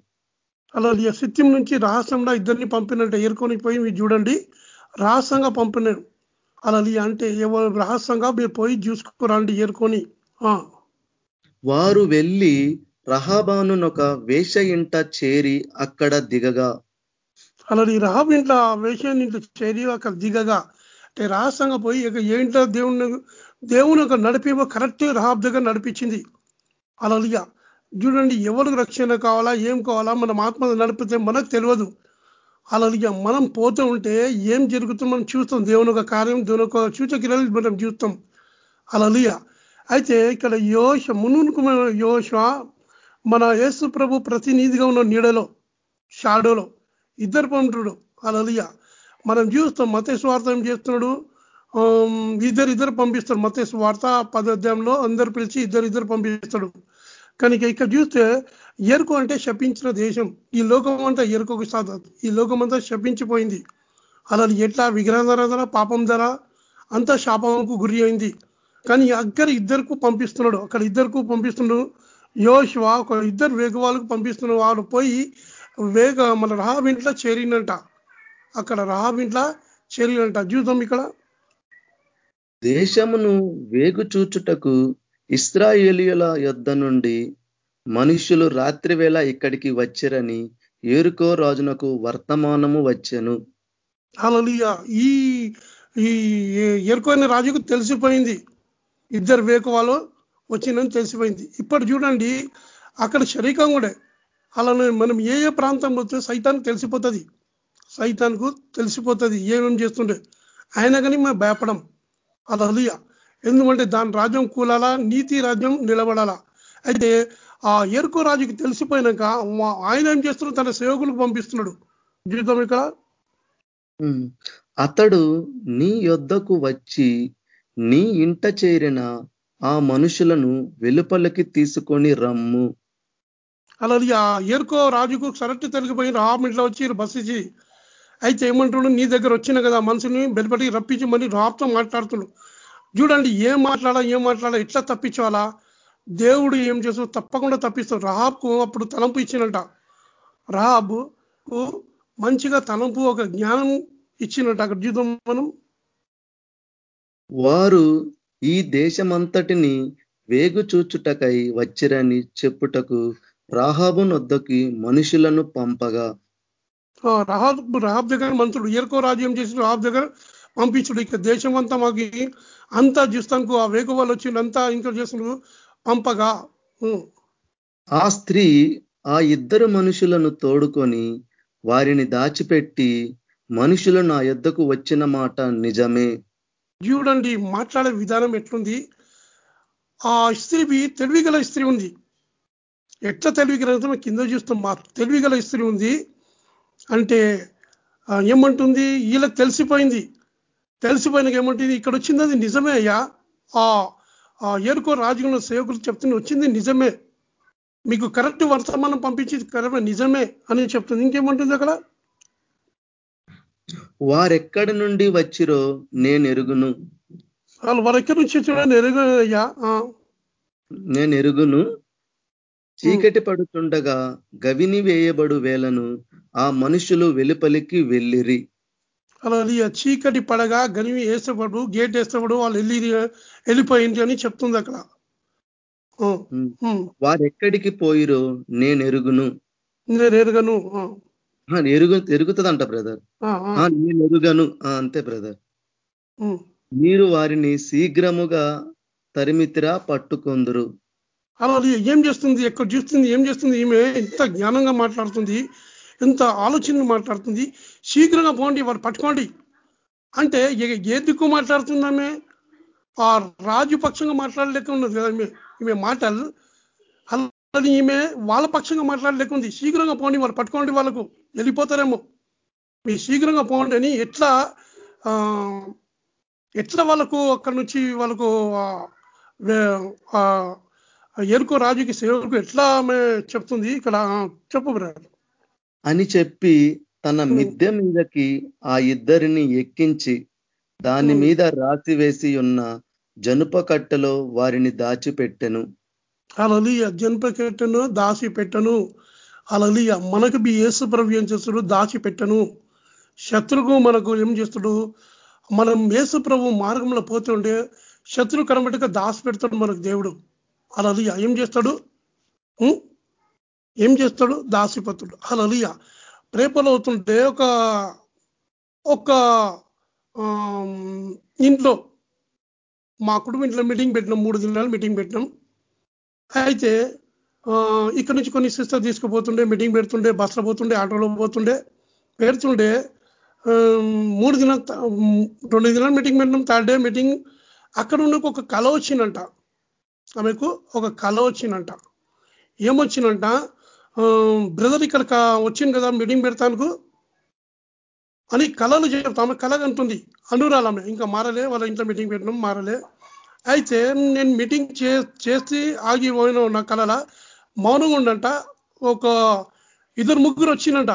అలా సిత్యం నుంచి రహస్యంగా ఇద్దరిని పంపినట్టు. ఏరుకొని పోయి మీరు చూడండి. రహస్యంగా పంపినాడు అలా అంటే ఎవరు రహస్యంగా మీరు పోయి చూసుకురండి ఏరుకొని. ఆ, వారు వెళ్ళి రహాబానునొక వేష ఇంట చేరి అక్కడ దిగగా. అలా ఈ రహబ్ ఇంట్లో వేషం ఇంట్లో చేరి అక్కడ దిగగా. అంటే రహస్యంగా పోయి ఇక ఏ ఇంట్లో దేవుని దేవుని ఒక నడిపి కరెక్ట్ రహాబ్ దగ్గర నడిపించింది. అలా చూడండి ఎవరికి రక్షణ కావాలా ఏం కావాలా మనం ఆత్మ నడిపితే మనకు తెలియదు. అలా మనం పోతూ ఉంటే ఏం జరుగుతుందో మనం చూస్తాం. దేవుని ఒక కార్యం దేవుని ఒక సూచక్రియలు మనం చూస్తాం. అలలియ. అయితే ఇక్కడ యోష మునుకు యోష మన యేసు ప్రభు ప్రతినిధిగా ఉన్న నీడలో షాడోలో ఇద్దరు పంటుడు అలలియ. మనం చూస్తాం మత స్వార్థం ఏం చేస్తున్నాడు? ఇద్దరు ఇద్దరు పంపిస్తాడు. మత స్వార్థ పదార్థంలో అందరు పిలిచి ఇద్దరు ఇద్దరు పంపిస్తాడు. కనుక ఇక్కడ చూస్తే ఎరుకు అంటే శపించిన దేశం. ఈ లోకం అంతా ఎరుకకు సాధ ఈ లోకం అంతా శపించిపోయింది. అలా ఎట్లా? విగ్రహారాధన పాపం ధర అంతా శాపంకు గురి అయింది కానీ అక్కడ ఇద్దరుకు పంపిస్తున్నాడు. అక్కడ ఇద్దరుకు పంపిస్తున్నాడు. యోశివ ఒక ఇద్దరు వేగవాళ్ళకు పంపిస్తున్నాడు. వాడు పోయి వేగ మన రహాబ్ ఇంట్లో చేరినంట. అక్కడ రహాబ్ ఇంట్లో చేరినంట. చూద్దాం ఇక్కడ. దేశమును వేగు చూచుటకు ఇస్రాయేలియల యుద్ధ నుండి మనుష్యులు రాత్రివేళ ఇక్కడికి వచ్చరని ఏరుకో రాజునకు వర్తమానము వచ్చను. అలలియ ఈ ఈ ఎరుకోని రాజుకు తెలిసిపోయింది. ఇద్దరు వేకువాలు వచ్చిందని తెలిసిపోయింది. ఇప్పుడు చూడండి అక్కడ శరీరం కూడా అలానే మనం ఏ ఏ ప్రాంతం పోతే సైతానికి తెలిసిపోతుంది. సైతానికి తెలిసిపోతుంది. ఏమేం చేస్తుండే? ఆయన కానీ మేము భయపడం. అది అలియ ఎందుకంటే దాని రాజ్యం కూలాలా నీతి రాజ్యం నిలబడాలా. అయితే ఆ ఎరుకో రాజుకి తెలిసిపోయినాక ఆయన ఏం చేస్తున్నాడు? తన సేవకులకు పంపిస్తున్నాడు. జీవితం ఇక్కడ. అతడు నీ యొద్దకు వచ్చి నీ ఇంట చేరిన ఆ మనుషులను వెలుపలికి తీసుకొని రమ్ము. అలా ఆ ఎరుకో రాజుకు కరెక్ట్ తెలిగిపోయి రామ్ ఇంట్లో వచ్చి బస్సిచి అయితే ఏమంటున్నాడు? నీ దగ్గర వచ్చిన కదా మనుషుని బెలిపటికి రప్పించి మరి రాబ్తో మాట్లాడుతున్నాడు. చూడండి ఏం మాట్లాడా ఏం మాట్లాడా ఎట్లా తప్పించాలా? దేవుడు ఏం చేస్తూ తప్పకుండా తప్పిస్తాడు. రహాబ్కు అప్పుడు తలంపు ఇచ్చినట. రహాబుకు మంచిగా తలంపు ఒక జ్ఞానం ఇచ్చినట్టు అక్కడ చూద్దాం మనం. వారు ఈ దేశమంతటిని వేగు చూచుటకై వచ్చిరని చెప్పుటకు రాహాబు నొద్దకి మనుషులను పంపగా. ఆ, రహాబ్ రహాబ్ దగ్గర మంత్రుడు ఎరుకో రాజ్యం చేసి రహాబ్ దగ్గర పంపించుడు. ఇక దేశం అంతా మాకి అంతా చూస్తానికి ఆ వేగ వాళ్ళు వచ్చి అంతా ఇంకా చేస్తున్నారు. పంపగా. ఆ స్త్రీ ఆ ఇద్దరు మనుషులను తోడుకొని వారిని దాచిపెట్టి మనుషులు నా యొద్దకు వచ్చిన మాట నిజమే. చూడండి మాట్లాడే విధానం ఎట్లుంది? ఆ స్త్రీ తెలివి గల స్త్రీ ఉంది. ఎట్లా తెలివి గల మనం కింద చూస్తాం మా తెలివి గల స్త్రీ ఉంది అంటే ఏమంటుంది? వీళ్ళకి తెలిసిపోయింది. తెలిసిపోయినాక ఏమంటుంది? ఇక్కడ వచ్చింది అది నిజమే అయ్యా. ఆ ఆ ఏరుకో రాజుగుల సేవకులు చెప్తుంది వచ్చింది నిజమే. మీకు కరెక్ట్ వర్తమానం పంపించి కరెక్ట్ నిజమే అని చెప్తుంది. ఇంకేమంటుంది అక్కడ? వారెక్కడి నుండి వచ్చిరో నేను ఎరుగును. వాళ్ళు వారు ఎక్కడి నుంచి చూడండి ఎరుగయ్యా నేను ఎరుగును. చీకటి పడుతుండగా గవిని వేయబడు వేలను ఆ మనుషులు వెలుపలికి వెళ్ళిరి. అలా చీకటి పడగా గనివి వేసేవాడు గేట్ వేసేవాడు వాళ్ళు వెళ్ళి వెళ్ళిపోయింది అని చెప్తుంది అక్కడ. ఉమ్, వారెక్కడికి పోయిరో నేను ఎరుగును. నేను ఎరగను ఎరుగు ఎరుగుతుందంట బ్రదర్. నేను ఎరుగను అంతే బ్రదర్. మీరు వారిని శీఘ్రముగా తరిమితిరా పట్టుకొందురు. అలా ఏం చేస్తుంది? ఎక్కడ చూస్తుంది? ఏం చేస్తుంది? ఈమె ఎంత జ్ఞానంగా మాట్లాడుతుంది ఎంత ఆలోచన మాట్లాడుతుంది. శీఘ్రంగా పోండి వాడు పట్టుకోండి. అంటే ఏ దిక్కు మాట్లాడుతుంది ఆ రాజు పక్షంగా మాట్లాడలేకున్నది కదా ఈమె మాటలు. అలాది ఈమె వాళ్ళ పక్షంగా మాట్లాడలేకుంది. శీఘ్రంగా పోండి వాళ్ళు పట్టుకోండి వాళ్ళకు. వెళ్ళిపోతారేమో. మీ శీఘ్రంగా పోండి అని ఎట్లా ఎట్లా వాళ్ళకు అక్కడి నుంచి వాళ్ళకు ఎరుకు రాజుకి సేవకు ఎట్లా చెప్తుంది? ఇక్కడ చెప్పు అని చెప్పి తన మిద్దె మీదకి ఆ ఇద్దరిని ఎక్కించి దాని మీద రాసి వేసి ఉన్న జనుప కట్టెలో వారిని దాచిపెట్టెను. అలలియ జనుప కట్టెను దాచి పెట్టను అలలియ మనకు బి యేసు ప్రభు ఏం చేస్తాడు? దాచి పెట్టను శత్రువు మనకు ఏం చేస్తాడు? మనం యేసు ప్రభు మార్గంలో పోతుండే శత్రు కనబట్టుగా దాసి పెడతాడు మనకు దేవుడు. అలలియ ఏం చేస్తాడు? ఏం చేస్తాడు? దాసిపోతాడు. అలలియ రేపలు అవుతుంటే ఒక ఒక ఇంట్లో మా కుటుంబ ఇంట్లో మీటింగ్ పెట్టినాం మూడు దినాలు మీటింగ్ పెట్టినాం. అయితే ఇక్కడ నుంచి కొన్ని సిస్టర్ తీసుకుపోతుండే మీటింగ్ పెడుతుండే బస్సులో పోతుండే ఆటోలో పోతుండే పెడుతుండే మూడు దినాలు రెండు దినాలు మీటింగ్ పెట్టినాం. థర్డ్ డే మీటింగ్ అక్కడ ఉన్న ఒక కళ వచ్చిందంట. ఆమెకు ఒక కళ వచ్చిందంట. ఏమొచ్చిందంట? బ్రదర్ ఇక్కడ వచ్చింది కదా మీటింగ్ పెడతానుకు. అని కళలు చెప్తా. ఆమె కళ అంటుంది. అనురాలమే. ఇంకా మారలే వాళ్ళ ఇంట్లో మీటింగ్ పెట్టినాం మారలే. అయితే నేను మీటింగ్ చేసి ఆగిపోయిన నా కళల మౌనంగా ఉండంట. ఒక ఇద్దరు ముగ్గురు వచ్చిందంట.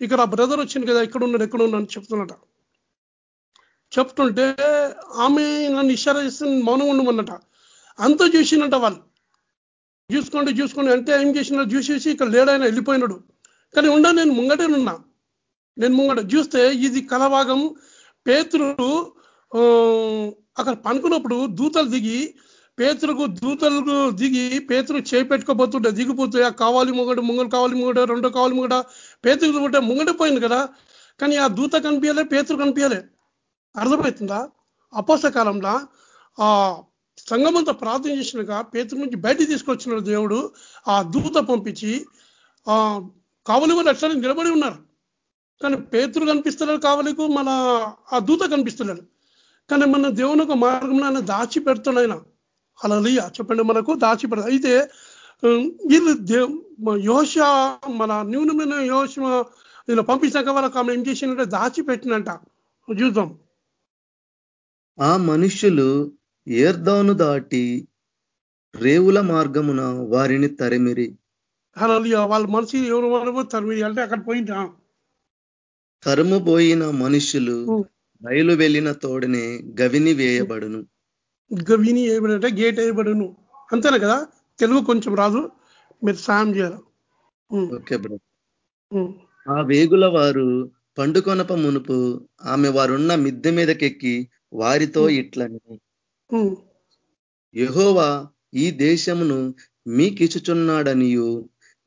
ఇక్కడ బ్రదర్ వచ్చింది కదా ఎక్కడ ఉన్నాడు ఎక్కడ ఉన్నాడు చెప్తున్నట చెప్తుంటే ఆమె నన్ను ఇషారా చేస్తే మౌనంగా ఉండమన్నట అంతా చూసిందంట వాళ్ళు. చూసుకోండి చూసుకోండి. అంటే ఏం చేసినా చూసేసి ఇక్కడ లేడైనా వెళ్ళిపోయినాడు. కానీ ఉండా నేను ముంగటేనున్నా నేను ముంగట. చూస్తే ఇది కలభాగం పేతురు అక్కడ పనుకున్నప్పుడు దూతలు దిగి పేతులకు దూతలకు దిగి పేతురు చేపెట్టుకోబోతుండే దిగిపోతే ఆ కావాలి ముంగట ముంగలు కావాలి ముంగట రెండో కావాలి ముంగట పేతురు పుట్టే ముంగట పోయింది కదా. కానీ ఆ దూత కనిపించలే పేతురు కనిపించలే. అర్థమవుతుందా అపోస కాలంలో ఆ సంఘమంతా ప్రార్థన చేసినాక పేతురు నుంచి బయటికి తీసుకొచ్చిన దేవుడు. ఆ దూత పంపించి ఆ కావలి వాళ్ళు అట్లా నిలబడి ఉన్నారు. కానీ పేతురు కనిపిస్తున్నారు కావలికు మన ఆ దూత కనిపిస్తున్నాడు కానీ మన దేవుని ఒక మార్గంలో ఆయన దాచి పెడుతున్నాడు ఆయన. అలా చెప్పండి మనకు దాచి పెడతా అయితే వీళ్ళు యోష మన న్యూనమైన యోష వీళ్ళు పంపించాక వాళ్ళకి ఆమె ఏం చేసినట్టే దాచి పెట్టినంట చూద్దాం ఆ మనుషులు ఏర్దాను దాటి రేవుల మార్గమున వారిని తరిమిరి. అలా వాళ్ళ మనసు ఎవరు తరిమిరి అంటే అక్కడ పోయిందా తరుముపోయిన మనుషులు బయలు వెళ్ళిన తోడనే గవిని వేయబడును. గవిని వేయబడి అంటే గేట్ వేయబడును. అంతేనా కదా? తెలుగు కొంచెం రాదు. మీరు సాయం చేయాలి. Okay bro. ఆ వేగుల వారు పండుకొనప మునుపు ఆమె వారున్న మిద్దె మీదకెక్కి వారితో ఇట్లని. యహోవా ఈ దేశమును మీకిచుచున్నాడనియు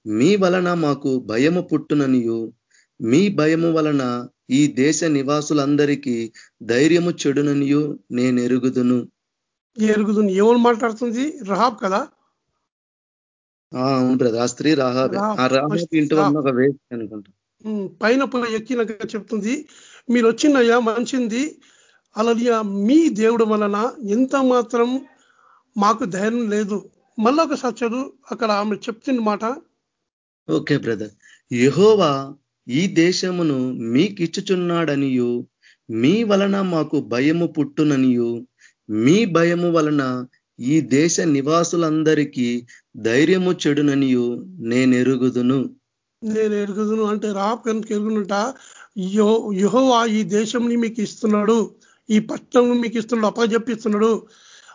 మీ వలన మాకు భయము పుట్టుననియు. మీ భయము వలన ఈ దేశ నివాసులందరికీ ధైర్యము చెడుననియు నేను ఎరుగుదును ఎరుగుదును ఎవరు మాట్లాడుతుంది? రహాబ్ కదా? అవును ఆ స్త్రీ రహాబ్. ఇంటి ఒక అనుకుంటా. పైన పుల ఎక్కినాక చెప్తుంది మీరు వచ్చినయ్యా మంచింది. అలా మీ దేవుడు వలన ఎంత మాత్రం మాకు ధైర్యం లేదు. మళ్ళీ ఒకసారి చదువు అక్కడ ఆమె చెప్తుంది మాట. Okay brother. యహోవా ఈ దేశమును మీకిచ్చుచున్నాడనియు మీ వలన మాకు భయము పుట్టుననియు మీ భయము వలన ఈ దేశ నివాసులందరికీ ధైర్యము చెడుననియు నేను ఎరుగుదును నేను ఎరుగుదును అంటే రాప్ కనుక ఎరుగునుంట. యహోవా ఈ దేశంని మీకు ఇస్తున్నాడు ఈ పట్టణం మీకు ఇస్తున్నాడు అప్పచెప్పిస్తున్నాడు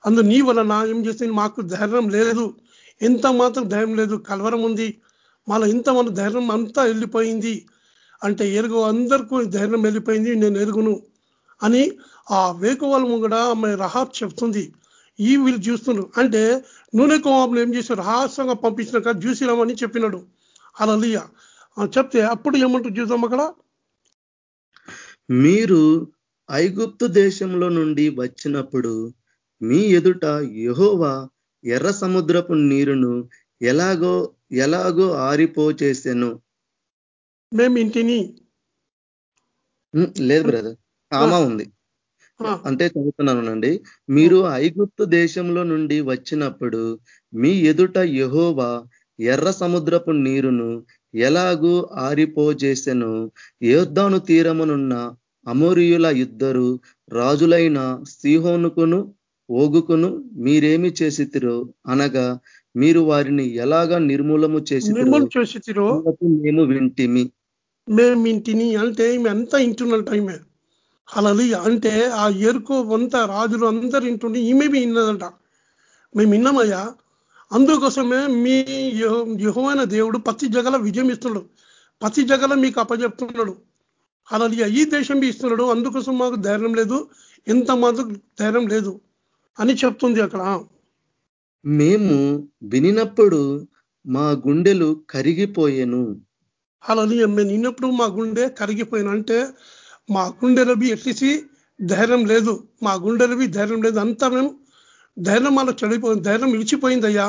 అందు నీ వల్ల నా ఏం చేసింది మాకు ధైర్యం లేదు. ఎంత మాత్రం ధైర్యం లేదు కలవరం ఉంది. మళ్ళీ ఇంత మన ధైర్యం అంతా వెళ్ళిపోయింది. అంటే ఎరుగు అందరికీ ధైర్యం వెళ్ళిపోయింది నేను ఎరుగును అని ఆ వేకువలము కూడా ఆమె రహాబ్ చెప్తుంది. ఈ వీళ్ళు చూస్తున్నారు. అంటే నూనె కోమాపులు ఏం చేశారు? రహస్యంగా పంపించినాక చూసిరామని చెప్పినాడు. అలలియ చెప్తే అప్పుడు ఏమంటారు చూద్దాం అక్కడ? మీరు ఐగుప్తు దేశంలో నుండి వచ్చినప్పుడు మీ ఎదుట యహోవా ఎర్ర సముద్రపు నీరును ఎలాగో ఎలాగో ఆరిపో చేశాను మేము ఇంటిని లేదు బ్రదర్ కామా ఉంది. అంటే చదువుతున్నానండి మీరు ఐగుప్తు దేశంలో నుండి వచ్చినప్పుడు మీ ఎదుట యహోవా ఎర్ర సముద్రపు నీరును ఎలాగూ ఆరిపోజేసెను యోద్ధాను తీరమునున్న అమోరియుల ఇద్దరు రాజులైన సిహోనుకును ఓగుకును మీరేమి చేసితిరో అనగా మీరు వారిని ఎలాగా నిర్మూలము చేసి మేము వింటిమి. మేము ఇంటిని అంటే అంతా ఇంటున్నట్టు ఈమె అలా అంటే ఆ ఎరుకు అంత రాజులు అందరు ఇంటుండి ఈమె విన్నదంట మేము విన్నామయ్యా అందుకోసమే మీ యుహమైన దేవుడు ప్రతి జగల విజయం ఇస్తున్నాడు. ప్రతి జగల మీకు అప్పచెప్తున్నాడు. అలా ఈ దేశం ఇస్తున్నాడు అందుకోసం మాకు ధైర్యం లేదు. ఎంత మాకు ధైర్యం లేదు అని చెప్తుంది అక్కడ. మేము వినినప్పుడు మా గుండెలు కరిగిపోయాను. అలా మేము నిన్నప్పుడు మా గుండె కరిగిపోయాను. అంటే మా గుండెలవి ఎట్టిసి ధైర్యం లేదు. మా గుండెలవి ధైర్యం లేదు. అంతా మేము ధైర్యం అలా చెడిపోయింది ధైర్యం ఇడిచిపోయిందయ్యా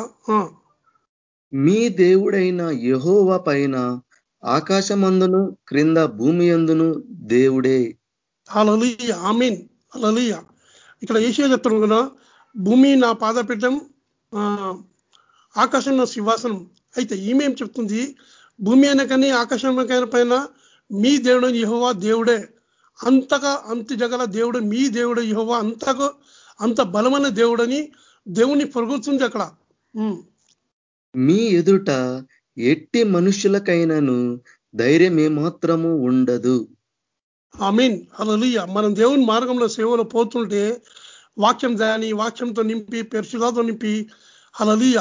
మీ దేవుడైన యహోవ పైన ఆకాశమందును క్రింద భూమి అందును దేవుడే. అలలియ ఆమీన్. అలలియ ఇక్కడ ఏషియా చెప్తాను కదా భూమి నా పాదపీఠం ఆకాశం నా సింహాసనం. అయితే ఈమెం చెప్తుంది భూమి అయినా కానీ ఆకాశం పైన మీ దేవుడు యహోవా దేవుడే. అంతగా అంత జగల దేవుడు మీ దేవుడు యహోవా అంతగా అంత బలమైన దేవుడని దేవుని పొరుగుతుంది అక్కడ. మీ ఎదుట ఎట్టి మనుషులకైనాను ధైర్యం ఏమాత్రము ఉండదు. ఐ మీన్ అలలియ మనం దేవుని మార్గంలో సేవలో పోతుంటే వాక్యం దాని వాక్యంతో నింపి పెరుషులతో నింపి. అలలియ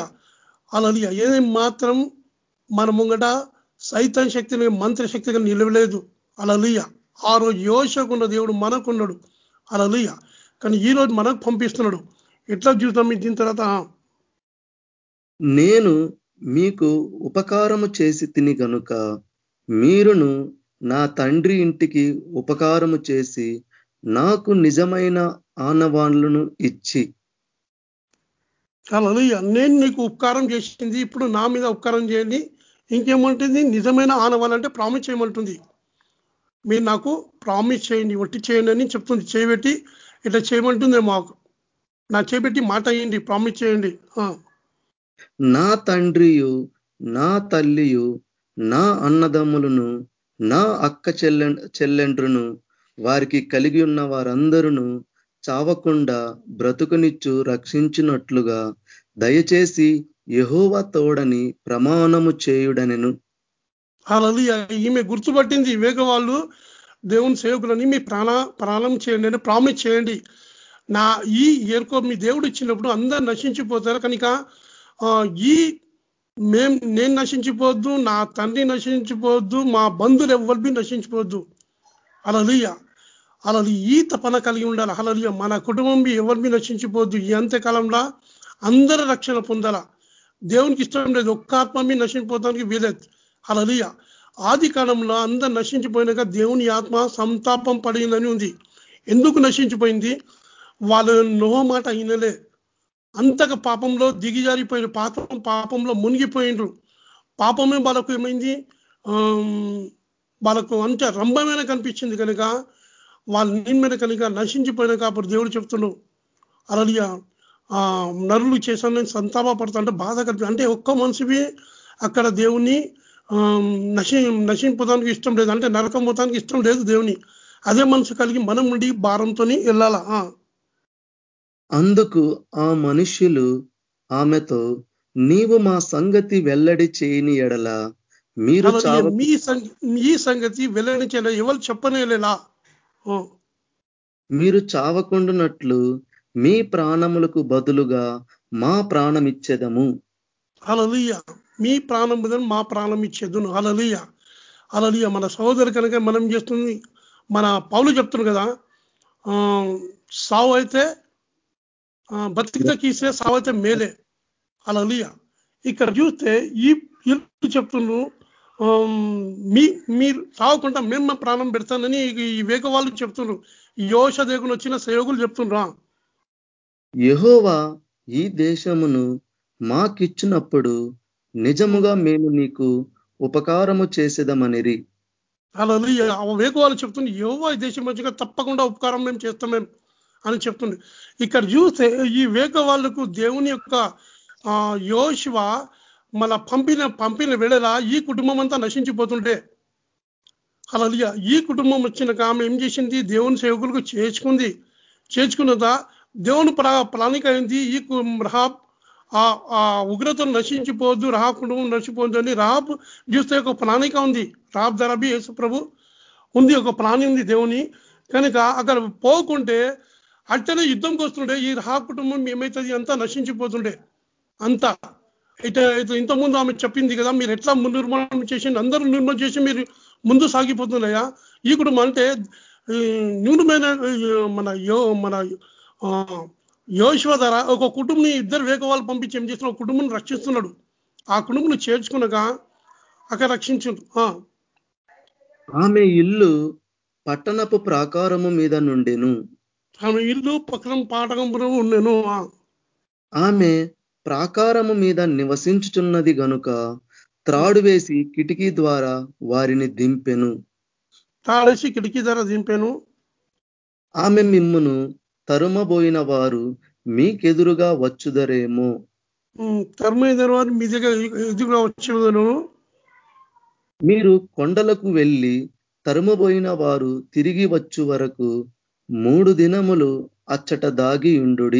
అలలియ ఏదేం మాత్రం మన ముంగట సైతం శక్తిని మంత్ర శక్తిగా నిలవలేదు. అలలియ ఆ రోజు యోషకున్న దేవుడు మనకున్నాడు. అలలియ కానీ ఈ రోజు మనకు పంపిస్తున్నాడు. ఎట్లా చూద్దాం దీని తర్వాత? నేను మీకు ఉపకారము చేసి తిని కనుక మీరును నా తండ్రి ఇంటికి ఉపకారము చేసి నాకు నిజమైన ఆనవాన్లను ఇచ్చి. చాలా నేను నీకు ఉపకారం చేసింది ఇప్పుడు నా మీద ఉపకారం చేయండి. ఇంకేమంటుంది? నిజమైన ఆనవాలంటే ప్రామిస్ చేయమంటుంది. మీరు నాకు ప్రామిస్ చేయండి ఒట్టి చేయండి అని చెప్తుంది. చేయబెట్టి ఇట్లా చేయమంటుంది మాకు. నా చేపెట్టి మాట అయ్యండి ప్రామిస్ చేయండి. నా తండ్రియు నా తల్లియు నా అన్నదమ్ములను నా అక్క చెల్లె చెల్లెండ్రును వారికి కలిగి ఉన్న వారందరూ చావకుండా బ్రతుకునిచ్చు రక్షించినట్లుగా దయచేసి యహోవ తోడని ప్రమాణము చేయుడనెను. అలా ఈమె గుర్తుపట్టింది. ఇవేగ వాళ్ళు దేవుని సేవకులని మీ ప్రాణ ప్రాణం చేయండి అని ప్రామిస్ చేయండి. నా ఈ ఏర్కో మీ దేవుడు ఇచ్చినప్పుడు అందరు నశించిపోతారు. కనుక ఈ మేం నేను నశించిపోవద్దు నా తండ్రి నశించిపోవద్దు మా బంధువులు ఎవరి నశించిపోద్దు. అలలియ అలా ఈ తపన కలిగి ఉండాలి. అలలియ మన కుటుంబం ఎవరి నశించిపోద్దు. ఈ అంత్యకాలంలో అందరూ రక్షణ పొందాల. దేవునికి ఇష్టం లేదు. ఒక్క ఆత్మమే నశించిపోవడానికి నశించిపోతానికి వీలేదు అలలియ ఆది కాలంలో అందరు నశించిపోయినాక దేవుని ఆత్మ సంతాపం పడిందని ఉంది. ఎందుకు నశించిపోయింది? వాళ్ళు నోహ మాట అయినలే అంతగా పాపంలో దిగిజారిపోయిన పాపం పాపంలో మునిగిపోయినరు పాపమే వాళ్ళకు ఏమైంది? వాళ్ళకు అంత రంభమైన కనిపించింది కనుక వాళ్ళ నీళ్ళ మీద కనుక నశించిపోయిన కాబట్టి దేవుడు చెప్తున్నావు అలలియా నరులు చేశాను సంతాప పడుతుంటే బాధ కలిపి అంటే ఒక్క మనిషివి అక్కడ దేవుని నశి నశింపడానికి ఇష్టం లేదు. అంటే నరకం పోతానికి ఇష్టం లేదు దేవుని. అదే మనసు కలిగి మనం నుండి భారంతో వెళ్ళాలా? అందుకు ఆ మనుష్యులు ఆమెతో నీవు మా సంగతి వెల్లడి చేయని ఎడల మీరు మీ సంగతి వెల్లడి చేయాలి ఎవరు చెప్పనేలేలా మీరు చావకుండునట్లు మీ ప్రాణములకు బదులుగా మా ప్రాణం ఇచ్చేదము అలలియ మీ ప్రాణం బదులు మా ప్రాణం ఇచ్చేదును. అలలియ అలలియ మన సహోదరు కనుక మనం చేస్తుంది మన పౌలు చెప్తున్నారు కదా సావు అయితే బతికితే కీసే సావు అయితే మేలే. అలలియ ఇక్కడ చూస్తే ఈ చెప్తున్నారు మీ మీరు సావకుండా మేము ప్రాణం పెడతానని ఈ వేగ వాళ్ళు చెప్తున్నారు యోష దేగులు వచ్చిన సేవకులు చెప్తుండ్రా యహోవా ఈ దేశమును మాకిచ్చినప్పుడు నిజముగా మేము నీకు ఉపకారము చేసేదమనిరి. అలా వేగవాళ్ళు చెప్తుంది యోవా ఈ దేశం మంచిగా తప్పకుండా ఉపకారం మేము చేస్తాం మేము. అని చెప్తుంది. ఇక్కడ చూస్తే ఈ వేగ వాళ్ళకు దేవుని యొక్క యోశివ మన పంపిన పంపిన వేళల ఈ కుటుంబం అంతా నశించిపోతుంటే. అలా ఈ కుటుంబం వచ్చిన ఆమె ఏం చేసింది? దేవుని సేవకులకు చేర్చుకుంది. చేర్చుకున్నదా? దేవుని ప్రా అయింది ఈ రహాబ్ ఆ ఉగ్రతను నశించిపోవద్దు రహాబ్ కుటుంబం నశిపోవద్దు అని రాబ్ చూస్తే ఒక ప్రాణిక ఉంది. రాబ్ ధరబి యేసు ప్రభు ఉంది ఒక ప్రాణి ఉంది దేవుని. కనుక అక్కడ పోకుంటే అట్లనే యుద్ధంకి వస్తుండే ఈ హా కుటుంబం ఏమవుతుంది అంతా నశించిపోతుండే. అంతా. అయితే ఇంతకుముందు ఆమె చెప్పింది కదా మీరు ఎట్లా నిర్మాణం చేసి అందరూ నిర్మాణం చేసి మీరు ముందు సాగిపోతున్నాయా? ఈ కుటుంబం అంటే న్యూనమైన మన యో మన యోశ్వ ధర ఒక కుటుంబం ఇద్దరు వేగ వాళ్ళు పంపించి ఏం చేస్తున్న ఒక కుటుంబం రక్షిస్తున్నాడు. ఆ కుటుంబం చేర్చుకునక అక్కడ రక్షించుడు. ఆమె ఇల్లు పట్టణపు ప్రాకారము మీద నుండెను. ఆమె ఇల్లు పక్కన పాటకం ఉండెను. ఆమె ప్రాకారము మీద నివసించుచున్నది గనుక త్రాడు వేసి కిటికీ ద్వారా వారిని దింపెను. తాడేసి కిటికీ ద్వారా దింపాను. ఆమె మిమ్మును తరుమబోయిన వారు మీకెదురుగా వచ్చుదరేమో. తరుమైన వారు మీ దగ్గర ఎదురుగా వచ్చుదను మీరు కొండలకు వెళ్ళి తరుమబోయిన వారు తిరిగి వచ్చు వరకు మూడు దినములు అచ్చట దాగి ఉండు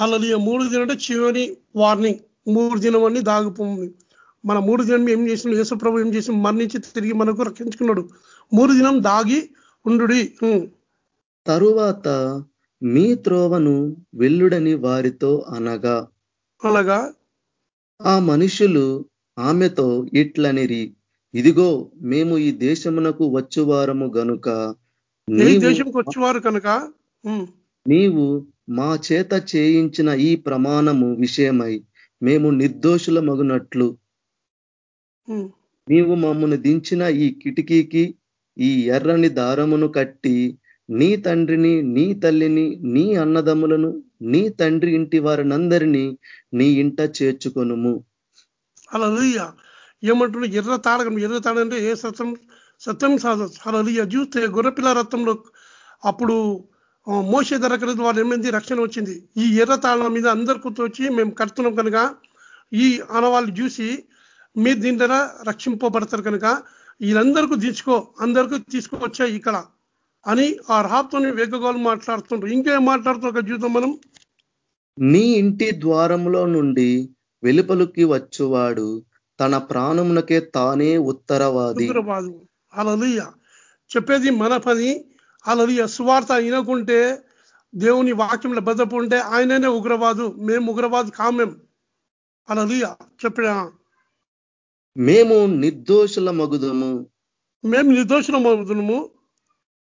అలా మూడు దినం అంటే చివరి వార్నింగ్. మూడు దినం అని దాగిపోయింది. మన మూడు దినం ఏం చేసిన యేసుప్రభు ఏం చేసి మరణించి తిరిగి మనకు రక్షించుకున్నాడు. మూడు దినం దాగి ఉండు తరువాత మీ త్రోవను వెల్లుడని వారితో అనగా అనగా ఆ మనుషులు ఆమెతో ఇట్లనిరి ఇదిగో మేము ఈ దేశమునకు వచ్చువారము గనుక దేశంకి వచ్చేవారు కనుక? నీవు మా చేత చేయించిన ఈ ప్రమాణము విషయమై మేము నిర్దోషుల మగునట్లు నీవు మమ్మను దించిన ఈ కిటికీకి ఈ ఎర్రని దారమును కట్టి నీ తండ్రిని నీ తల్లిని నీ అన్నదమ్ములను నీ తండ్రి ఇంటి వారినందరినీ నీ ఇంట చేర్చుకొనుము. అలా ఏమంటున్నా ఎర్ర తాడకం ఎర్ర తాడ అంటే ఏ సత్యం సత్యం సాధ అలా చూస్తే గొర్రెపిల్ల రక్తంలో అప్పుడు మోసే ధరకలేదు వాళ్ళు ఏమైంది రక్షణ వచ్చింది. ఈ ఎర్ర తాళం మీద అందరు కూర్చొచ్చి మేము కడుతున్నాం కనుక ఈ ఆనవాళ్ళు చూసి మీరు దీని ద్వారా రక్షింపబడతారు కనుక వీళ్ళందరికీ తీసుకో అందరికీ తీసుకువచ్చాయి ఇక్కడ అని ఆ రాబ్తోని వేగగోలు మాట్లాడుతుండ్రు. ఇంకేం మాట్లాడుతూ జీవితం మనం. నీ ఇంటి ద్వారంలో నుండి వెలుపలికి వచ్చువాడు తన ప్రాణమునకే తానే ఉత్తరవాదు. అలలియ చెప్పేది మన పని అలలియ సువార్త వినకుంటే దేవుని వాక్యంలో బద్దపుంటే ఆయననే ఉగ్రవాదు మేము ఉగ్రవాదు కామేం. అలలియ చెప్పిన? మేము నిర్దోషుల మగుదము. మేము నిర్దోషుల మగుదము.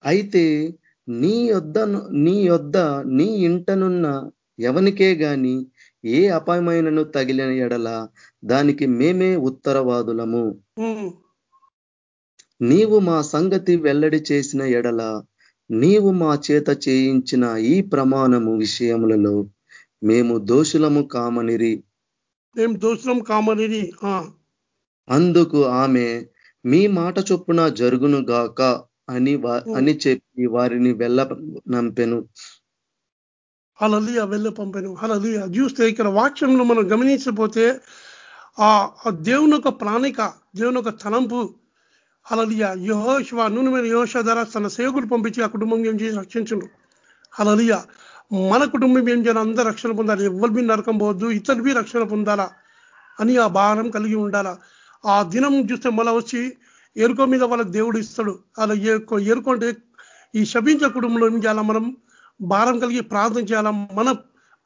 అయితే నీ యొద్ద నీ యొద్ద నీ ఇంటనున్న ఎవనికే గాని ఏ అపాయమైనను తగిలిన ఎడల దానికి మేమే ఉత్తరవాదులము. నీవు మా సంగతి వెల్లడి చేసిన ఎడల నీవు మా చేత చేయించిన ఈ ప్రమాణము విషయములలో మేము దోషులము కామనిరి. మేము దోషులం కామనిరి అందుకు ఆమె మీ మాట చొప్పున జరుగును గాక అని అని చెప్పి వారిని వెళ్ళ నంపెను. అలలియ వెళ్ళ పంపాను. అలలియ చూస్తే ఇక్కడ వాక్యంలో మనం గమనించకపోతే ఆ దేవుని యొక్క ప్రణాళిక దేవుని యొక్క తలంపు అలలియ యహోశివ మీద యహోష ధర తన సేవకుడు పంపించి ఆ కుటుంబం ఏం చేసి రక్షించండు అలలియ మన కుటుంబం ఏం చేయాలి? అందరూ రక్షణ పొందాలి. ఎవరి నరకం పోవద్దు ఇతరువి రక్షణ పొందాలా అని ఆ భారం కలిగి ఉండాలా. ఆ దినం చూస్తే మళ్ళా వచ్చి ఎరుకో మీద వాళ్ళకి దేవుడు ఇస్తాడు. అలా ఎరుకో అంటే ఈ శపించ కుటుంబంలో ఏం చేయాలా మనం? భారం కలిగి ప్రార్థన చేయాలా? మన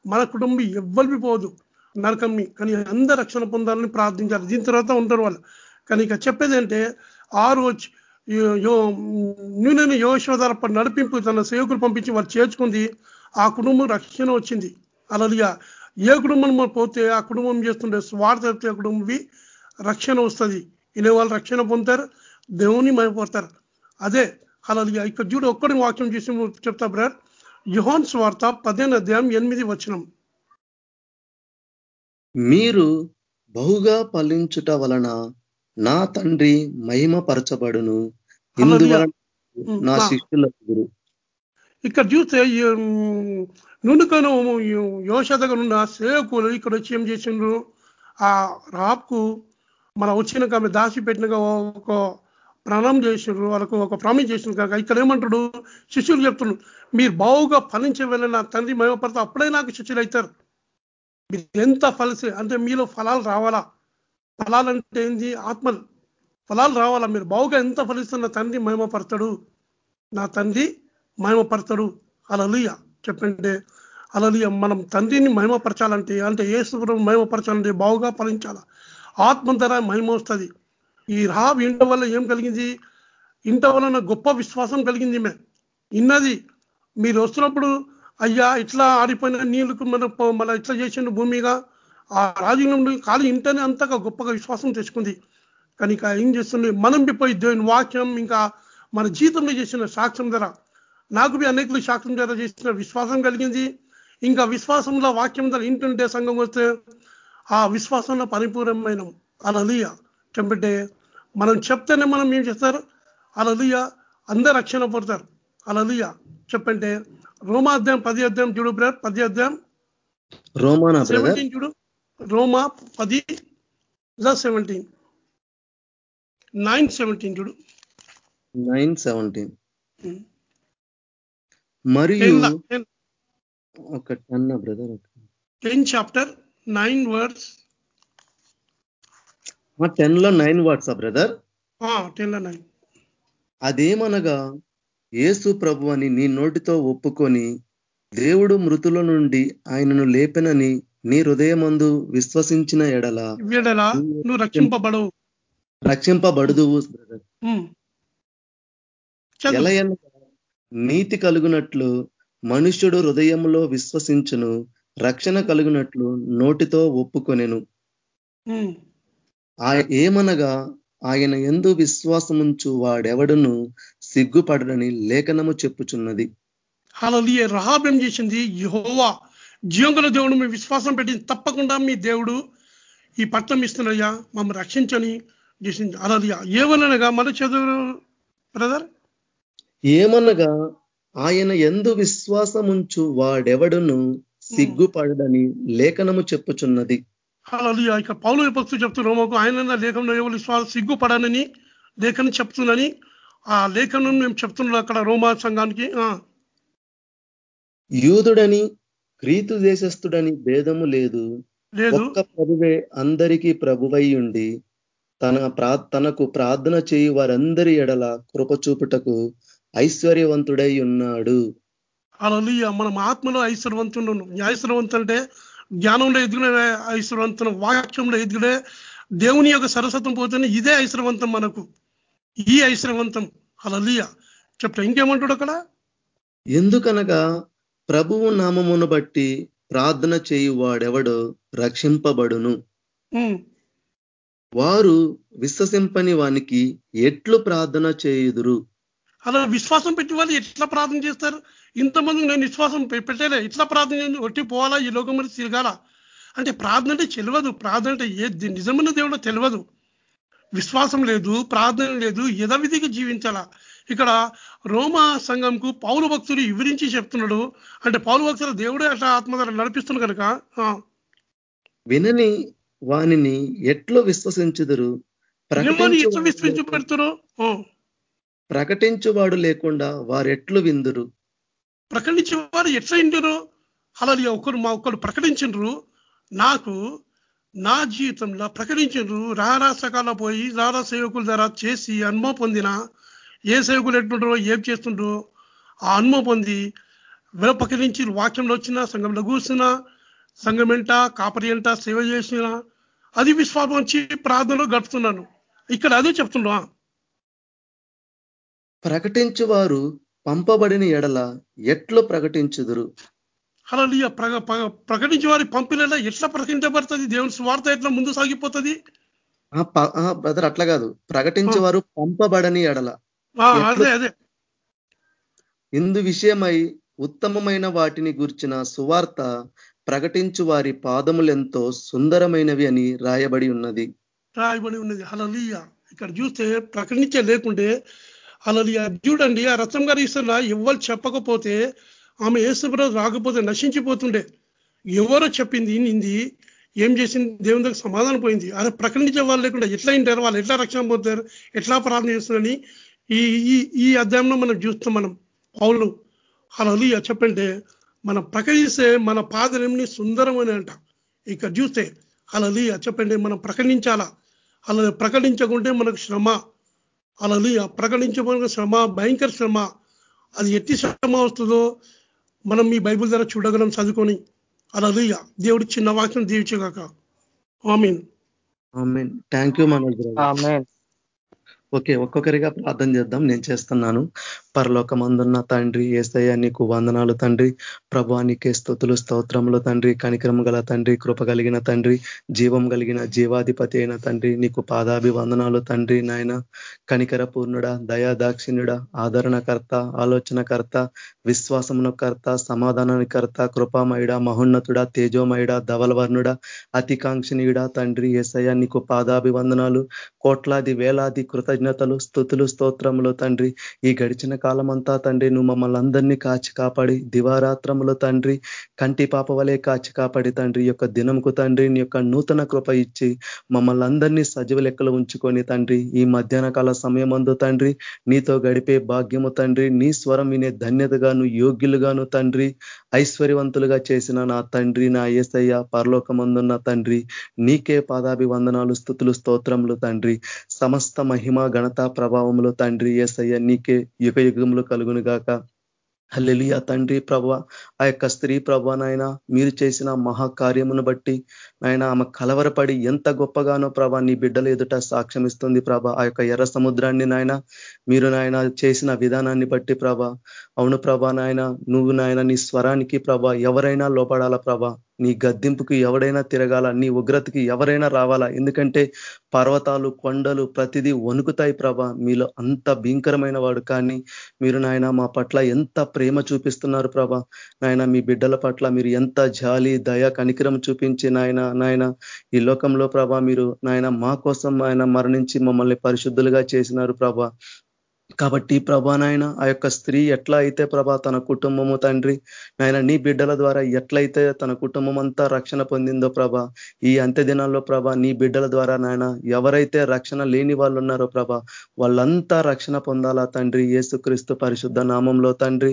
మన కుటుంబం ఎవ్వరివి పోదు నరకం కానీ అందరు రక్షణ పొందాలని ప్రార్థించాలి. దీని తర్వాత ఉంటారు వాళ్ళు. కానీ ఇక చెప్పేది అంటే ఆరు నూనెను న్యూనైన నడిపింపు తన సేవకులు పంపించి వారు చేర్చుకుంది. ఆ కుటుంబం రక్షణ వచ్చింది. అలలిగా ఏ కుటుంబం పోతే ఆ కుటుంబం చేస్తుండే స్వార్థ కుటుంబం రక్షణ వస్తుంది. ఇనే వాళ్ళు రక్షణ పొందుతారు దేవుని మైపోతారు అదే అలా ఇక్కడ చూడు ఒక్కడిని వాక్యం చేసి చెప్తా బ్రదర్. యుహాన్ స్వార్థ పదిహేను అధ్యాయం ఎనిమిది వచనం. మీరు బహుగా ఫలించుట వలన నా తండ్రి మహిమపరచబడును. ఇందువలన నా శిష్యుల గురు. ఇక్కడ చూస్తే నుండుకను యోష దగ్గర ఉన్న సేవకులు ఇక్కడ వచ్చి ఏం చేసిండ్రు? ఆ రాప్కు మన వచ్చినాక ఆమె దాచి పెట్టినగా ఒక ప్రాణం చేసిండ్రు. వాళ్ళకు ఒక ప్రామిస్ చేసిండ్రు. కాక ఇక్కడ ఏమంటాడు? శిష్యులు చెప్తున్నాడు మీరు బావుగా ఫలించే వెళ్ళిన నా తండ్రి మహిమపడతా అప్పుడే నాకు శిష్యులు అవుతారు. మీరు ఎంత ఫలిసి అంటే మీలో ఫలాలు రావాలా? ఫలాలంటే ఏంది? ఆత్మలు. ఫలాలు రావాలా? మీరు బావుగా ఎంత ఫలిస్తున్న తండ్రి మహిమపడతాడు నా తండ్రి మహిమపడతాడు అలలుయ చెప్పండి అలలుయ మనం తండ్రిని మహిమపరచాలంటే అంటే ఏసుప్రభు మహిమపరచాలంటే బావుగా ఫలించాలా? ఆత్మ ధర మహిమ వస్తుంది. ఈ రాబ్ ఇంట వల్ల ఏం కలిగింది? ఇంట వలన గొప్ప విశ్వాసం కలిగింది మే. ఇన్నది మీరు వస్తున్నప్పుడు అయ్యా ఇట్లా ఆడిపోయిన నీళ్ళకు మన మన ఇట్లా చేసిండు భూమిగా ఆ రాజు నుండి ఖాళీ ఇంటనే అంతగా గొప్పగా విశ్వాసం తెచ్చుకుంది. కానీ ఇంకా ఏం చేస్తుంది? మనం పోయి దేవుని వాక్యం ఇంకా మన జీవితంలో చేసిన సాక్ష్యం ధర. నాకు బి అనేకులు సాక్ష్యం ధర చేసిన విశ్వాసం కలిగింది. ఇంకా విశ్వాసంలో వాక్యం ధర ఇంటుంటే సంఘం వస్తే ఆ విశ్వాసంలో పరిపూర్ణమైన అలలియ చెంపంటే మనం చెప్తేనే మనం ఏం చేస్తారు? అలలియ అందరు రక్షణ పడతారు అలలియ చెప్పంటే రోమా అధ్యాయం పది అధ్యాయం చూడు బ్రదర్ పది అధ్యాయం. రోమానా చూడు? రోమా పది సెవెంటీన్. నైన్ సెవెంటీన్ చూడు. Nine seventeen. మరియు ఒక ten brother ten. Chapter nine words. టెన్లో నైన్ వాట్సా బ్రదర్? టెన్లో నైన్. అదేమనగా యేసు ప్రభు అని నీ నోటితో ఒప్పుకొని దేవుడు మృతుల నుండి ఆయనను లేపెనని నీ హృదయమందు విశ్వసించిన ఎడల ఎడల నువ్వు రక్షింపబడవు రక్షింపబడుదువు ఎలా నీతి కలుగునట్లు మనుష్యుడు హృదయంలో విశ్వసించును రక్షణ కలుగునట్లు నోటితో ఒప్పుకొనెను. ఏమనగా ఆయన ఎందు విశ్వాసముంచు వాడెవడును సిగ్గుపడని లేఖనము చెప్పుచున్నది. అలా రహాబ్ ఏం చేసింది? యహోవా జీవంగల దేవుడు మీ విశ్వాసం పెట్టింది తప్పకుండా మీ దేవుడు ఈ పట్టణం ఇస్తున్నాయ్యా మమ్మల్ని రక్షించని అలా ఏమనగా మన చదువు బ్రదర్? ఏమనగా ఆయన ఎందు విశ్వాసముంచు వాడెవడును సిగ్గుపడని లేఖనము చెప్పుచున్నది. అలా ఇక పౌలు భక్తులు చెప్తున్నాము ఆయన లేఖనంలో ఎవరు విశ్వాసం సిగ్గుపడనని లేఖనం చెప్తుందని ఆ లేఖనం మేము చెప్తున్నాం అక్కడ రోమా సంఘానికి యూదుడని క్రీతు దేశస్థుడని భేదము లేదు. ఒక్క ప్రభువే అందరికీ ప్రభువై ఉండి తన ప్రా తనకు ప్రార్థన చేయి వారందరి ఎడల కృపచూపుటకు ఐశ్వర్యవంతుడై ఉన్నాడు. అలా మనం ఆత్మలో ఐశ్వర్యవంతుడు ఐశ్వర్యవంతు అంటే జ్ఞానంలో ఎదుగునే ఐశ్వర్యవంతం వాక్యంలో ఎదుగుడే దేవుని యొక్క సరస్వతం పోతేనే ఇదే ఐశ్వర్యవంతం మనకు. ఈ ఐశ్వర్యవంతం. అలలియ చెప్తా ఇంకేమంటాడు అక్కడ? ఎందుకనగా ప్రభువు నామమును బట్టి ప్రార్థన చేయు వాడెవడో రక్షింపబడును వారు విశ్వసింపని వానికి ఎట్లు ప్రార్థన చేయుదురు? అలా విశ్వాసం పెట్టి వాళ్ళు ఎట్లా ప్రార్థన చేస్తారు? ఇంతమంది నేను విశ్వాసం పెట్టలే. ఇట్లా ప్రార్థన ఒట్టి పోవాలా? ఈ లోకం మీద తిరగాల? అంటే ప్రార్థన అంటే తెలియదు. ప్రార్థన అంటే ఏ నిజమైన దేవుడో తెలియదు. విశ్వాసం లేదు ప్రార్థన లేదు యథవిధిగా జీవించాలా? ఇక్కడ రోమా సంఘంకు పౌరు భక్తులు వివరించి చెప్తున్నాడు. అంటే పౌరు భక్తులు దేవుడే అట్లా ఆత్మధార నడిపిస్తున్నాడు కనుక వినని వానిని ఎట్లో విశ్వసించుదురు? ఎట్లా విశ్వసించి పెడుతురు ప్రకటించువాడు లేకుండా వారెట్లు విందురు? ప్రకటించేవారు ఎట్లా ఇంటారు అలా ఒకరు మా ఒకరు ప్రకటించరు నాకు నా జీవితంలో ప్రకటించరు రారా సకాల పోయి రారా సేవకుల ద్వారా చేసి అనుభవం పొందిన ఏ సేవకులు ఎట్లుంటారో ఏం చేస్తుండ్రో ఆ అనుభవం పొంది ప్రకటించి వాక్యంలో వచ్చిన సంఘంలో కూర్చున్నా సంఘం ఎంట కాపరి ఎంట సేవ చేసిన అది విశ్వాసం వచ్చి ప్రార్థనలో గడుపుతున్నాను. ఇక్కడ అదే చెప్తున్నా ప్రకటించువారు పంపబడిన ఎడల ఎట్లు ప్రకటించుదురు? అలా ప్రకటించే వారి పంపిన ఎట్లా ప్రకటించబడుతుంది? దేవుని స్వార్థ ఎట్లా ముందు సాగిపోతుంది? బ్రదర్ అట్లా కాదు. ప్రకటించేవారు పంపబడని ఎడల. అదే అదే. ఇందు విషయమై ఉత్తమమైన వాటిని గుర్చిన సువార్త ప్రకటించు వారి పాదములెంతో సుందరమైనవి అని రాయబడి ఉన్నది. రాయబడి ఉన్నది. హలలియ ఇక్కడ చూస్తే ప్రకటించే లేకుంటే అలలియ చూడండి ఆ రసం గారి ఇస్తున్న ఎవరు చెప్పకపోతే ఆమె ఏసుప్రభు రాకపోతే నశించిపోతుండే. ఎవరో చెప్పింది నింది ఏం చేసింది దేవుని దగ్గర సమాధానం పోయింది. అదే ప్రకటించే వాళ్ళు లేకుండా ఎట్లా వింటారు? వాళ్ళు ఎట్లా రక్షణ పోతారు ఎట్లా ప్రార్థన చేస్తున్నారని ఈ ఈ ఈ అధ్యాయంలో మనం చూస్తాం మనం పౌలు అలా చెప్పంటే మనం ప్రకటిస్తే మన పాదరేమిని సుందరమని అంట. ఇక్కడ చూస్తే అలా చెప్పండి మనం ప్రకటించాలా? అలా ప్రకటించకుంటే మనకు శ్రమ. అలా ప్రకటించకుండా శ్రమ భయంకర శ్రమ. అది ఎట్టి శ్రమ వస్తుందో మనం మీ బైబుల్ ద్వారా చూడగలం చదువుకొని. అలా దేవుడి చిన్న వాక్యం దీవించగాక. Amen. Thank you Manoj okay ఒక్కొక్కరిగా ప్రార్థన చేద్దాం నేను చేస్తున్నాను. పరలోకమందున్న తండ్రి ఏసయ్య నీకు వందనాలు తండ్రి. ప్రభానికే స్థుతులు స్తోత్రములు తండ్రి. కనికరం గల తండ్రి కృప కలిగిన తండ్రి. జీవం కలిగిన జీవాధిపతి అయిన తండ్రి. నీకు పాదాభివందనాలు తండ్రి నాయన. కనికర పూర్ణుడ దయాదాక్షిణ్యుడ ఆదరణకర్త ఆలోచనకర్త విశ్వాసమునకర్త సమాధానానికర్త కృపామయుడ మహోన్నతుడ తేజోమయుడ ధవలవర్ణుడ అతికాంక్షణీయుడ తండ్రి ఏసయ్య నీకు పాదాభివందనాలు. కోట్లాది వేలాది కృతజ్ఞతలు స్థుతులు స్తోత్రములు తండ్రి. ఈ గడిచిన కాలమంతా తండ్రి నువ్వు మమ్మల్ని అందరినీ కాచి కాపాడి దివారాత్రములు తండ్రి కంటి పాప వలె కాచి కాపాడి తండ్రి యొక్క దినంకు తండ్రి నీ యొక్క నూతన కృప ఇచ్చి మమ్మల్ని అందరినీ సజీవ లెక్కలు ఉంచుకొని తండ్రి ఈ మధ్యాహ్న కాల సమయమందు తండ్రి నీతో గడిపే భాగ్యము తండ్రి నీ స్వరం వినే ధన్యతగాను యోగ్యులుగాను తండ్రి ఐశ్వర్యవంతులుగా చేసిన నా తండ్రి నా ఏసయ్య పరలోకమందున్న తండ్రి నీకే పాదాభివందనాలు స్థుతులు స్తోత్రములు తండ్రి సమస్త మహిమ ఘనత ప్రభావములు తండ్రి ఏసయ్య నీకే యుగ యుగములు కలుగును గాక. హల్లెలియా తండ్రి ప్రభ ఆ యొక్క స్త్రీ ప్రభ నాయన మీరు చేసిన మహాకార్యమును బట్టి ఆయన ఆమె కలవరపడి ఎంత గొప్పగానో ప్రభ నీ బిడ్డలు ఎదుట సాక్ష్యం ఇస్తుంది ప్రభ. ఆ యొక్క ఎర్ర సముద్రాన్ని నాయన మీరు నాయన చేసిన విధానాన్ని బట్టి ప్రభ. అవును ప్రభ నాయన నువ్వు నాయన నీ స్వరానికి ప్రభ ఎవరైనా లోపడాలా ప్రభ? నీ గద్దింపుకి ఎవడైనా తిరగాల? నీ ఉగ్రతకి ఎవరైనా రావాలా? ఎందుకంటే పర్వతాలు కొండలు ప్రతిదీ వణుకుతాయి ప్రభ. మీలో అంత భీంకరమైన వాడు కానీ మీరు నాయన మా పట్ల ఎంత ప్రేమ చూపిస్తున్నారు ప్రభ? నాయన మీ బిడ్డల పట్ల మీరు ఎంత జాలి దయ కనికరం చూపించి నాయన నాయన ఈ లోకంలో ప్రభా మీరు నాయన మా కోసం ఆయన మరణించి మమ్మల్ని పరిశుద్ధులుగా చేసినారు ప్రభా. కాబట్టి ప్రభా నాయన ఆ యొక్క స్త్రీ ఎట్లా అయితే ప్రభా తన కుటుంబము తండ్రి నాయన నీ బిడ్డల ద్వారా ఎట్లయితే తన కుటుంబం అంతా రక్షణ పొందిందో ప్రభా ఈ అంత్య దినాల్లో ప్రభా నీ బిడ్డల ద్వారా నాయన ఎవరైతే రక్షణ లేని వాళ్ళు ఉన్నారో ప్రభా వాళ్ళంతా రక్షణ పొందాలా తండ్రి ఏసుక్రీస్తు పరిశుద్ధ నామంలో తండ్రి.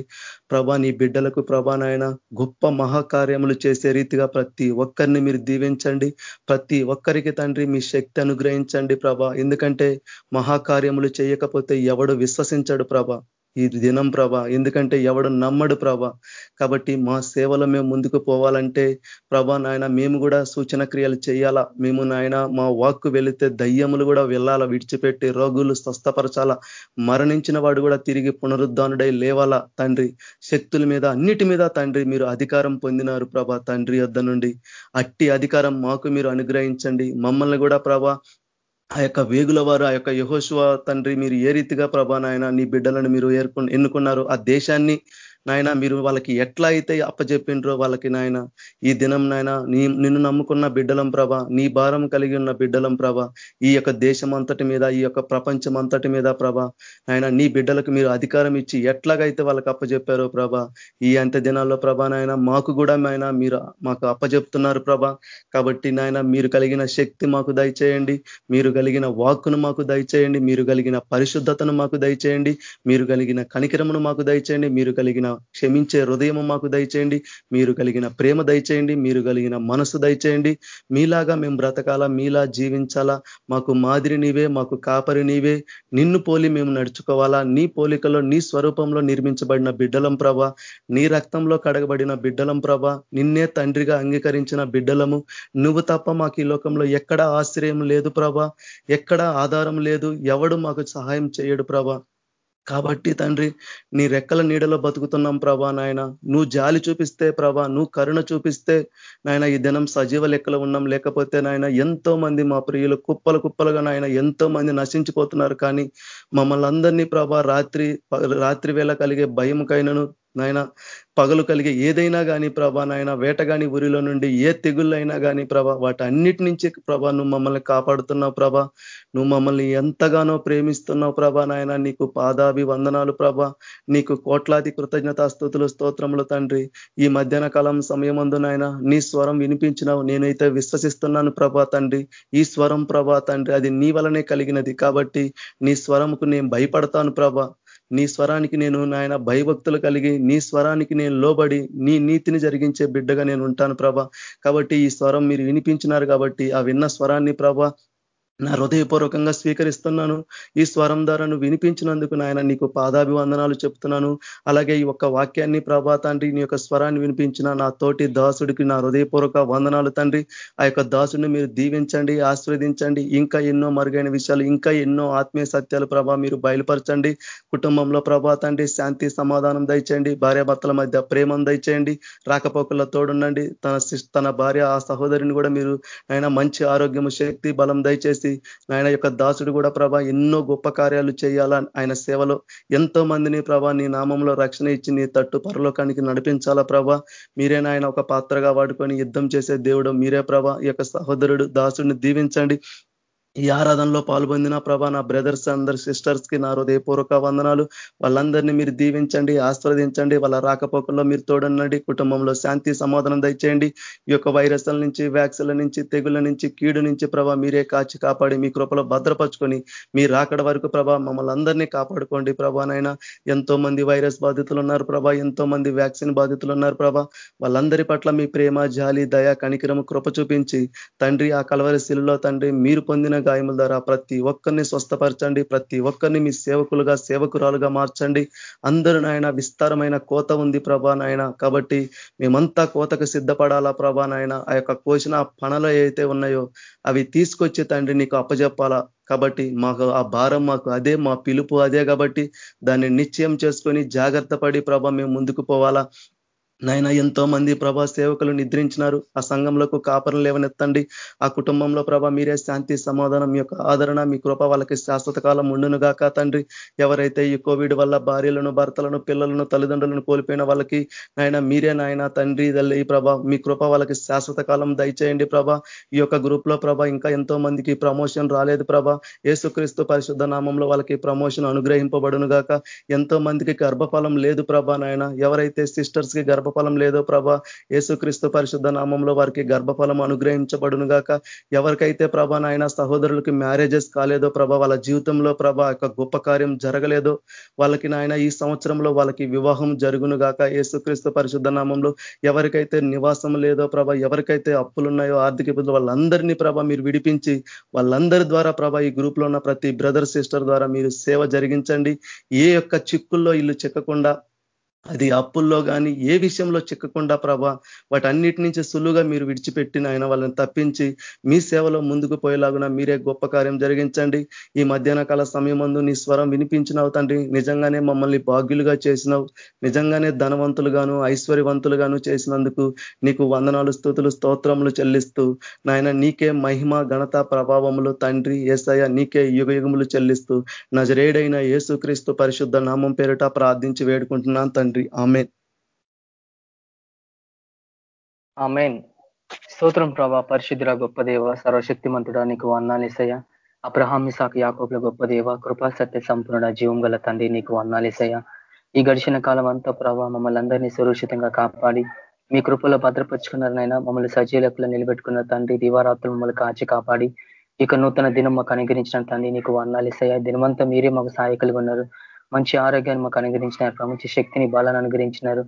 ప్రభా నీ బిడ్డలకు ప్రభా నాయన గొప్ప మహాకార్యములు చేసే రీతిగా ప్రతి ఒక్కరిని మీరు దీవించండి. ప్రతి ఒక్కరికి తండ్రి మీ శక్తి అనుగ్రహించండి ప్రభా. ఎందుకంటే మహాకార్యములు చేయకపోతే ఎవడు విశ్వసించాడు ప్రభ. ఈ దినం ప్రభ ఎందుకంటే ఎవడు నమ్మడు ప్రభ. కాబట్టి మా సేవలో మేము ముందుకు పోవాలంటే ప్రభ నాయన మేము కూడా సూచన క్రియలు చేయాలా? మేము నాయన మా వాక్కు వెళితే దయ్యములు కూడా వెళ్ళాలా? విడిచిపెట్టి రోగులు స్వస్థపరచాలా? మరణించిన వాడు కూడా తిరిగి పునరుద్ధానుడై లేవాలా? తండ్రి శక్తుల మీద అన్నిటి మీద తండ్రి మీరు అధికారం పొందినారు ప్రభ తండ్రి వద్ద నుండి. అట్టి అధికారం మాకు మీరు అనుగ్రహించండి. మమ్మల్ని కూడా ప్రభ ఆ యొక్క వేగుల వారు ఆ యొక్క యహోశివ తండ్రి మీరు ఏ రీతిగా ప్రభానాయన నీ బిడ్డలను మీరు ఏర్కొ ఎన్నుకున్నారు ఆ దేశాన్ని నాయన మీరు వాళ్ళకి ఎట్లా అయితే అప్పచెప్పిండ్రో వాళ్ళకి నాయన ఈ దినం నాయన నీ నిన్ను నమ్ముకున్న బిడ్డలం ప్రభ నీ భారం కలిగి ఉన్న బిడ్డలం ప్రభ ఈ యొక్క దేశం అంతటి మీద ఈ యొక్క ప్రపంచం అంతటి మీద ప్రభ నాయన నీ బిడ్డలకు మీరు అధికారం ఇచ్చి ఎట్లాగైతే వాళ్ళకి అప్పచెప్పారో ప్రభ ఈ అంత దినాల్లో ప్రభ నాయన మాకు కూడా నాయన మీరు మాకు అప్పచెప్తున్నారు ప్రభ. కాబట్టి నాయన మీరు కలిగిన శక్తి మాకు దయచేయండి మీరు కలిగిన వాక్కును మాకు దయచేయండి మీరు కలిగిన పరిశుద్ధతను మాకు దయచేయండి మీరు కలిగిన కనికరమును మాకు దయచేయండి మీరు కలిగిన క్షమించే హృదయం మాకు దయచేయండి. మీరు కలిగిన ప్రేమ దయచేయండి. మీరు కలిగిన మనసు దయచేయండి. మీలాగా మేము బ్రతకాలా? మీలా జీవించాలా? మాకు మాదిరి నీవే మాకు కాపరి నీవే. నిన్ను పోలి మేము నడుచుకోవాలా? నీ పోలికలో నీ స్వరూపంలో నిర్మించబడిన బిడ్డలం ప్రభ. నీ రక్తంలో కడగబడిన బిడ్డలం ప్రభ. నిన్నే తండ్రిగా అంగీకరించిన బిడ్డలము. నువ్వు తప్ప మాకు ఈ లోకంలో ఎక్కడ ఆశ్రయం లేదు ప్రభ. ఎక్కడ ఆధారం లేదు. ఎవడు మాకు సహాయం చేయడు ప్రభ. కాబట్టి తండ్రి నీ రెక్కల నీడలో బతుకుతున్నాం ప్రభా నాయన. నువ్వు జాలి చూపిస్తే ప్రభా నువ్వు కరుణ చూపిస్తే నాయన ఈ దినం సజీవ లెక్కలు ఉన్నాం. లేకపోతే నాయన ఎంతో మంది మా ప్రియులు కుప్పలు కుప్పలుగా నాయన ఎంతో మంది నశించిపోతున్నారు. కానీ మమ్మల్ని అందరినీ ప్రభా రాత్రి రాత్రి వేళ కలిగే భయంకైనను నాయన పగలు కలిగే ఏదైనా కానీ ప్రభా నాయన వేటగాని ఊరిలో నుండి ఏ తెగుళ్ళైనా కానీ ప్రభా వాటి అన్నిటి నుంచి ప్రభా నువ్వు మమ్మల్ని కాపాడుతున్నావు ప్రభా. నువ్వు మమ్మల్ని ఎంతగానో ప్రేమిస్తున్నావు ప్రభా నాయన. నీకు పాదాభి వందనాలు ప్రభా. నీకు కోట్లాది కృతజ్ఞతాస్థుతులు స్తోత్రములు తండ్రి. ఈ మధ్యాహ్న కాలం సమయమందు నాయన నీ స్వరం వినిపించినావు. నేనైతే విశ్వసిస్తున్నాను ప్రభా తండ్రి. ఈ స్వరం ప్రభా తండ్రి అది నీ వలనే కలిగినది. కాబట్టి నీ స్వరంకు నేను భయపడతాను ప్రభా. నీ స్వరానికి నేను నాయన భయభక్తులు కలిగి నీ స్వరానికి నేను లోబడి నీ నీతిని జరిగించే బిడ్డగా నేను ఉంటాను ప్రభ. కాబట్టి ఈ స్వరం మీరు వినిపించినారు కాబట్టి ఆ విన్న స్వరాన్ని ప్రభ నా హృదయపూర్వకంగా స్వీకరిస్తున్నాను. ఈ స్వరం ద్వారా నువ్వు వినిపించినందుకు నాయన నీకు పాదాభివందనాలు చెప్తున్నాను. అలాగే ఈ యొక్క వాక్యాన్ని ప్రభా తండ్రి నీ యొక్క స్వరాన్ని వినిపించిన నా తోటి దాసుడికి నా హృదయపూర్వక వందనాలు తండ్రి. ఆ యొక్క దాసుడిని మీరు దీవించండి ఆస్వాదించండి ఇంకా ఎన్నో మరుగైన విషయాలు ఇంకా ఎన్నో ఆత్మీయ సత్యాలు ప్రభా మీరు బయలుపరచండి. కుటుంబంలో ప్రభా తండ్రి శాంతి సమాధానం దయచేయండి. భార్యాభర్తల మధ్య ప్రేమం దయచేయండి. రాకపోకల్లో తోడుండండి. తన తన భార్య ఆ సహోదరిని కూడా మీరు ఆయన మంచి ఆరోగ్యము శక్తి బలం దయచేసి చేసి ఆయన యొక్క దాసుడు కూడా ప్రభా ఎన్నో గొప్ప కార్యాలు చేయాలా ఆయన సేవలో. ఎంతో మందిని ప్రభా నీ నామంలో రక్షణ ఇచ్చి నీ తట్టు పరలోకానికి నడిపించాలా ప్రభా. మీరే నాయన ఒక పాత్రగా వాడుకొని యుద్ధం చేసే దేవుడు మీరే ప్రభా. ఈ యొక్క సహోదరుడు దాసుడిని దీవించండి. ఈ ఆరాధనలో పాల్పొందిన ప్రభా నా బ్రదర్స్ అందరు సిస్టర్స్కి నా హృదయపూర్వక వందనాలు. వాళ్ళందరినీ మీరు దీవించండి ఆస్వాదించండి వాళ్ళ రాకపోకల్లో మీరు తోడనండి కుటుంబంలో శాంతి సమాధానం దయచేయండి. ఈ యొక్క వైరస్ల నుంచి వ్యాక్సిన్ల నుంచి తెగుల నుంచి కీడు నుంచి ప్రభా మీరే కాచి కాపాడి మీ కృపలో భద్రపరుచుకొని మీరు రాకడ వరకు ప్రభా మమ్మల్ని అందరినీ కాపాడుకోండి ప్రభానైనా ఎంతో మంది వైరస్ బాధితులు ఉన్నారు ప్రభా ఎంతో మంది వ్యాక్సిన్ బాధితులు ఉన్నారు ప్రభా. వాళ్ళందరి పట్ల మీ ప్రేమ జాలి దయ కనికిరము కృప చూపించి తండ్రి ఆ కలవరి శిలులో తండ్రి మీరు పొందిన గాయముల ద్వారా ప్రతి ఒక్కరిని స్వస్థపరచండి ప్రతి ఒక్కరిని మీ సేవకులుగా సేవకురాలుగా మార్చండి. అందరూ నాయన విస్తారమైన కోత ఉంది ప్రభా నాయన. కాబట్టి మేమంతా కోతకు సిద్ధపడాలా ప్రభా నాయన. ఆ యొక్క కోసిన పనులు ఏవైతే ఉన్నాయో అవి తీసుకొచ్చి తండ్రి నీకు అప్పజెప్పాలా. కాబట్టి మాకు ఆ భారం మాకు అదే మా పిలుపు అదే కాబట్టి దాన్ని నిశ్చయం చేసుకొని జాగ్రత్త పడి ప్రభా మేము ముందుకు పోవాలా. నాయన ఎంతో మంది ప్రభా సేవకులు నిద్రించినారు. ఆ సంఘంలోకి కాపరం లేవనెత్తండి. ఆ కుటుంబంలో ప్రభా మీరే శాంతి సమాధానం యొక్క ఆదరణ మీ కృప వాళ్ళకి శాశ్వత కాలం ఉండునుగాక తండ్రి. ఎవరైతే ఈ కోవిడ్ వల్ల భార్యలను భర్తలను పిల్లలను తల్లిదండ్రులను కోల్పోయిన వాళ్ళకి నాయన మీరే నాయన తండ్రి తల్లి ప్రభా మీ కృప వాళ్ళకి శాశ్వత కాలం దయచేయండి ప్రభా. ఈ యొక్క గ్రూప్లో ప్రభా ఇంకా ఎంతో మందికి ప్రమోషన్ రాలేదు ప్రభా. ఏసుక్రీస్తు పరిశుద్ధ నామంలో వాళ్ళకి ప్రమోషన్ అనుగ్రహింపబడును గాక ఎంతో మందికి గర్భఫలం లేదు ప్రభా నాయన ఎవరైతే సిస్టర్స్కి గర్భ గర్భఫలం లేదో ప్రభా యేసుక్రీస్తు పరిశుద్ధ నామంలో వారికి గర్భఫలం అనుగ్రహించబడును గాక ఎవరికైతే ప్రభా నాయన సహోదరులకి మ్యారేజెస్ కాలేదో ప్రభా వాళ్ళ జీవితంలో ప్రభా యొక్క గొప్ప కార్యం జరగలేదో వాళ్ళకి నాయన ఈ సంవత్సరంలో వాళ్ళకి వివాహం జరుగును గాక యేసుక్రీస్తు పరిశుద్ధ నామంలో. ఎవరికైతే నివాసం లేదో ప్రభ ఎవరికైతే అప్పులున్నాయో ఆర్థిక ఇబ్బందులు వాళ్ళందరినీ ప్రభ మీరు విడిపించి వాళ్ళందరి ద్వారా ప్రభ ఈ గ్రూప్లో ఉన్న ప్రతి బ్రదర్ సిస్టర్ ద్వారా మీరు సేవ జరిగించండి. ఏ యొక్క చిక్కుల్లో ఇల్లు చెక్కకుండా అది అప్పుల్లో కానీ ఏ విషయంలో చిక్కకుండా ప్రభా వాటన్నిటి నుంచి సులువుగా మీరు విడిచిపెట్టిన ఆయన వాళ్ళని తప్పించి మీ సేవలో ముందుకు పోయేలాగున మీరే గొప్ప కార్యం జరిగించండి. ఈ మధ్యాహ్న కాల సమయమందు నీ స్వరం వినిపించినావు తండ్రి. నిజంగానే మమ్మల్ని భాగ్యులుగా చేసినావు. నిజంగానే ధనవంతులుగాను ఐశ్వర్యవంతులుగాను చేసినందుకు నీకు వందనాలు స్థుతులు స్తోత్రములు చెల్లిస్తూ నాయన నీకే మహిమ ఘనత ప్రభావములు తండ్రి ఏసయ నీకే యుగయుగములు చెల్లిస్తూ నజరేడైన యేసుక్రీస్తు పరిశుద్ధ నామం పేరిట ప్రార్థించి వేడుకుంటున్నాను తండ్రి. తండ్రి ఆమె ఆమెన్. స్తోత్రం ప్రభా పరిశుద్ధుల గొప్ప దేవ సర్వశక్తిమంతుడా నీకు వందాలేసయ్య అబ్రహామి ఇసాక్ యాకోబుల గొప్ప దేవ కృపా సత్య సంపూర్ణ జీవం గల తండ్రి నీకు వందాలేసయ్య ఈ గడిచిన కాలం అంతా ప్రభావ మమ్మల్ని అందరినీ సురక్షితంగా కాపాడి మీ కృపలో భద్రపరుచుకున్నారనైనా మమ్మల్ని సజీలకులు నిలబెట్టుకున్న తండ్రి దివారాత్రులు మమ్మల్ని కాచి కాపాడి ఇక నూతన దినం మాకు అనుగ్రహించిన తండ్రి నీకు వందాలేసయ్య దినమంతా మీరే మాకు సహాయకులుగా ఉన్నారు. మంచి ఆరోగ్యాన్ని మాకు అనుగ్రహించినారు. మంచి శక్తిని బలాన్ని అనుగ్రహించినారు.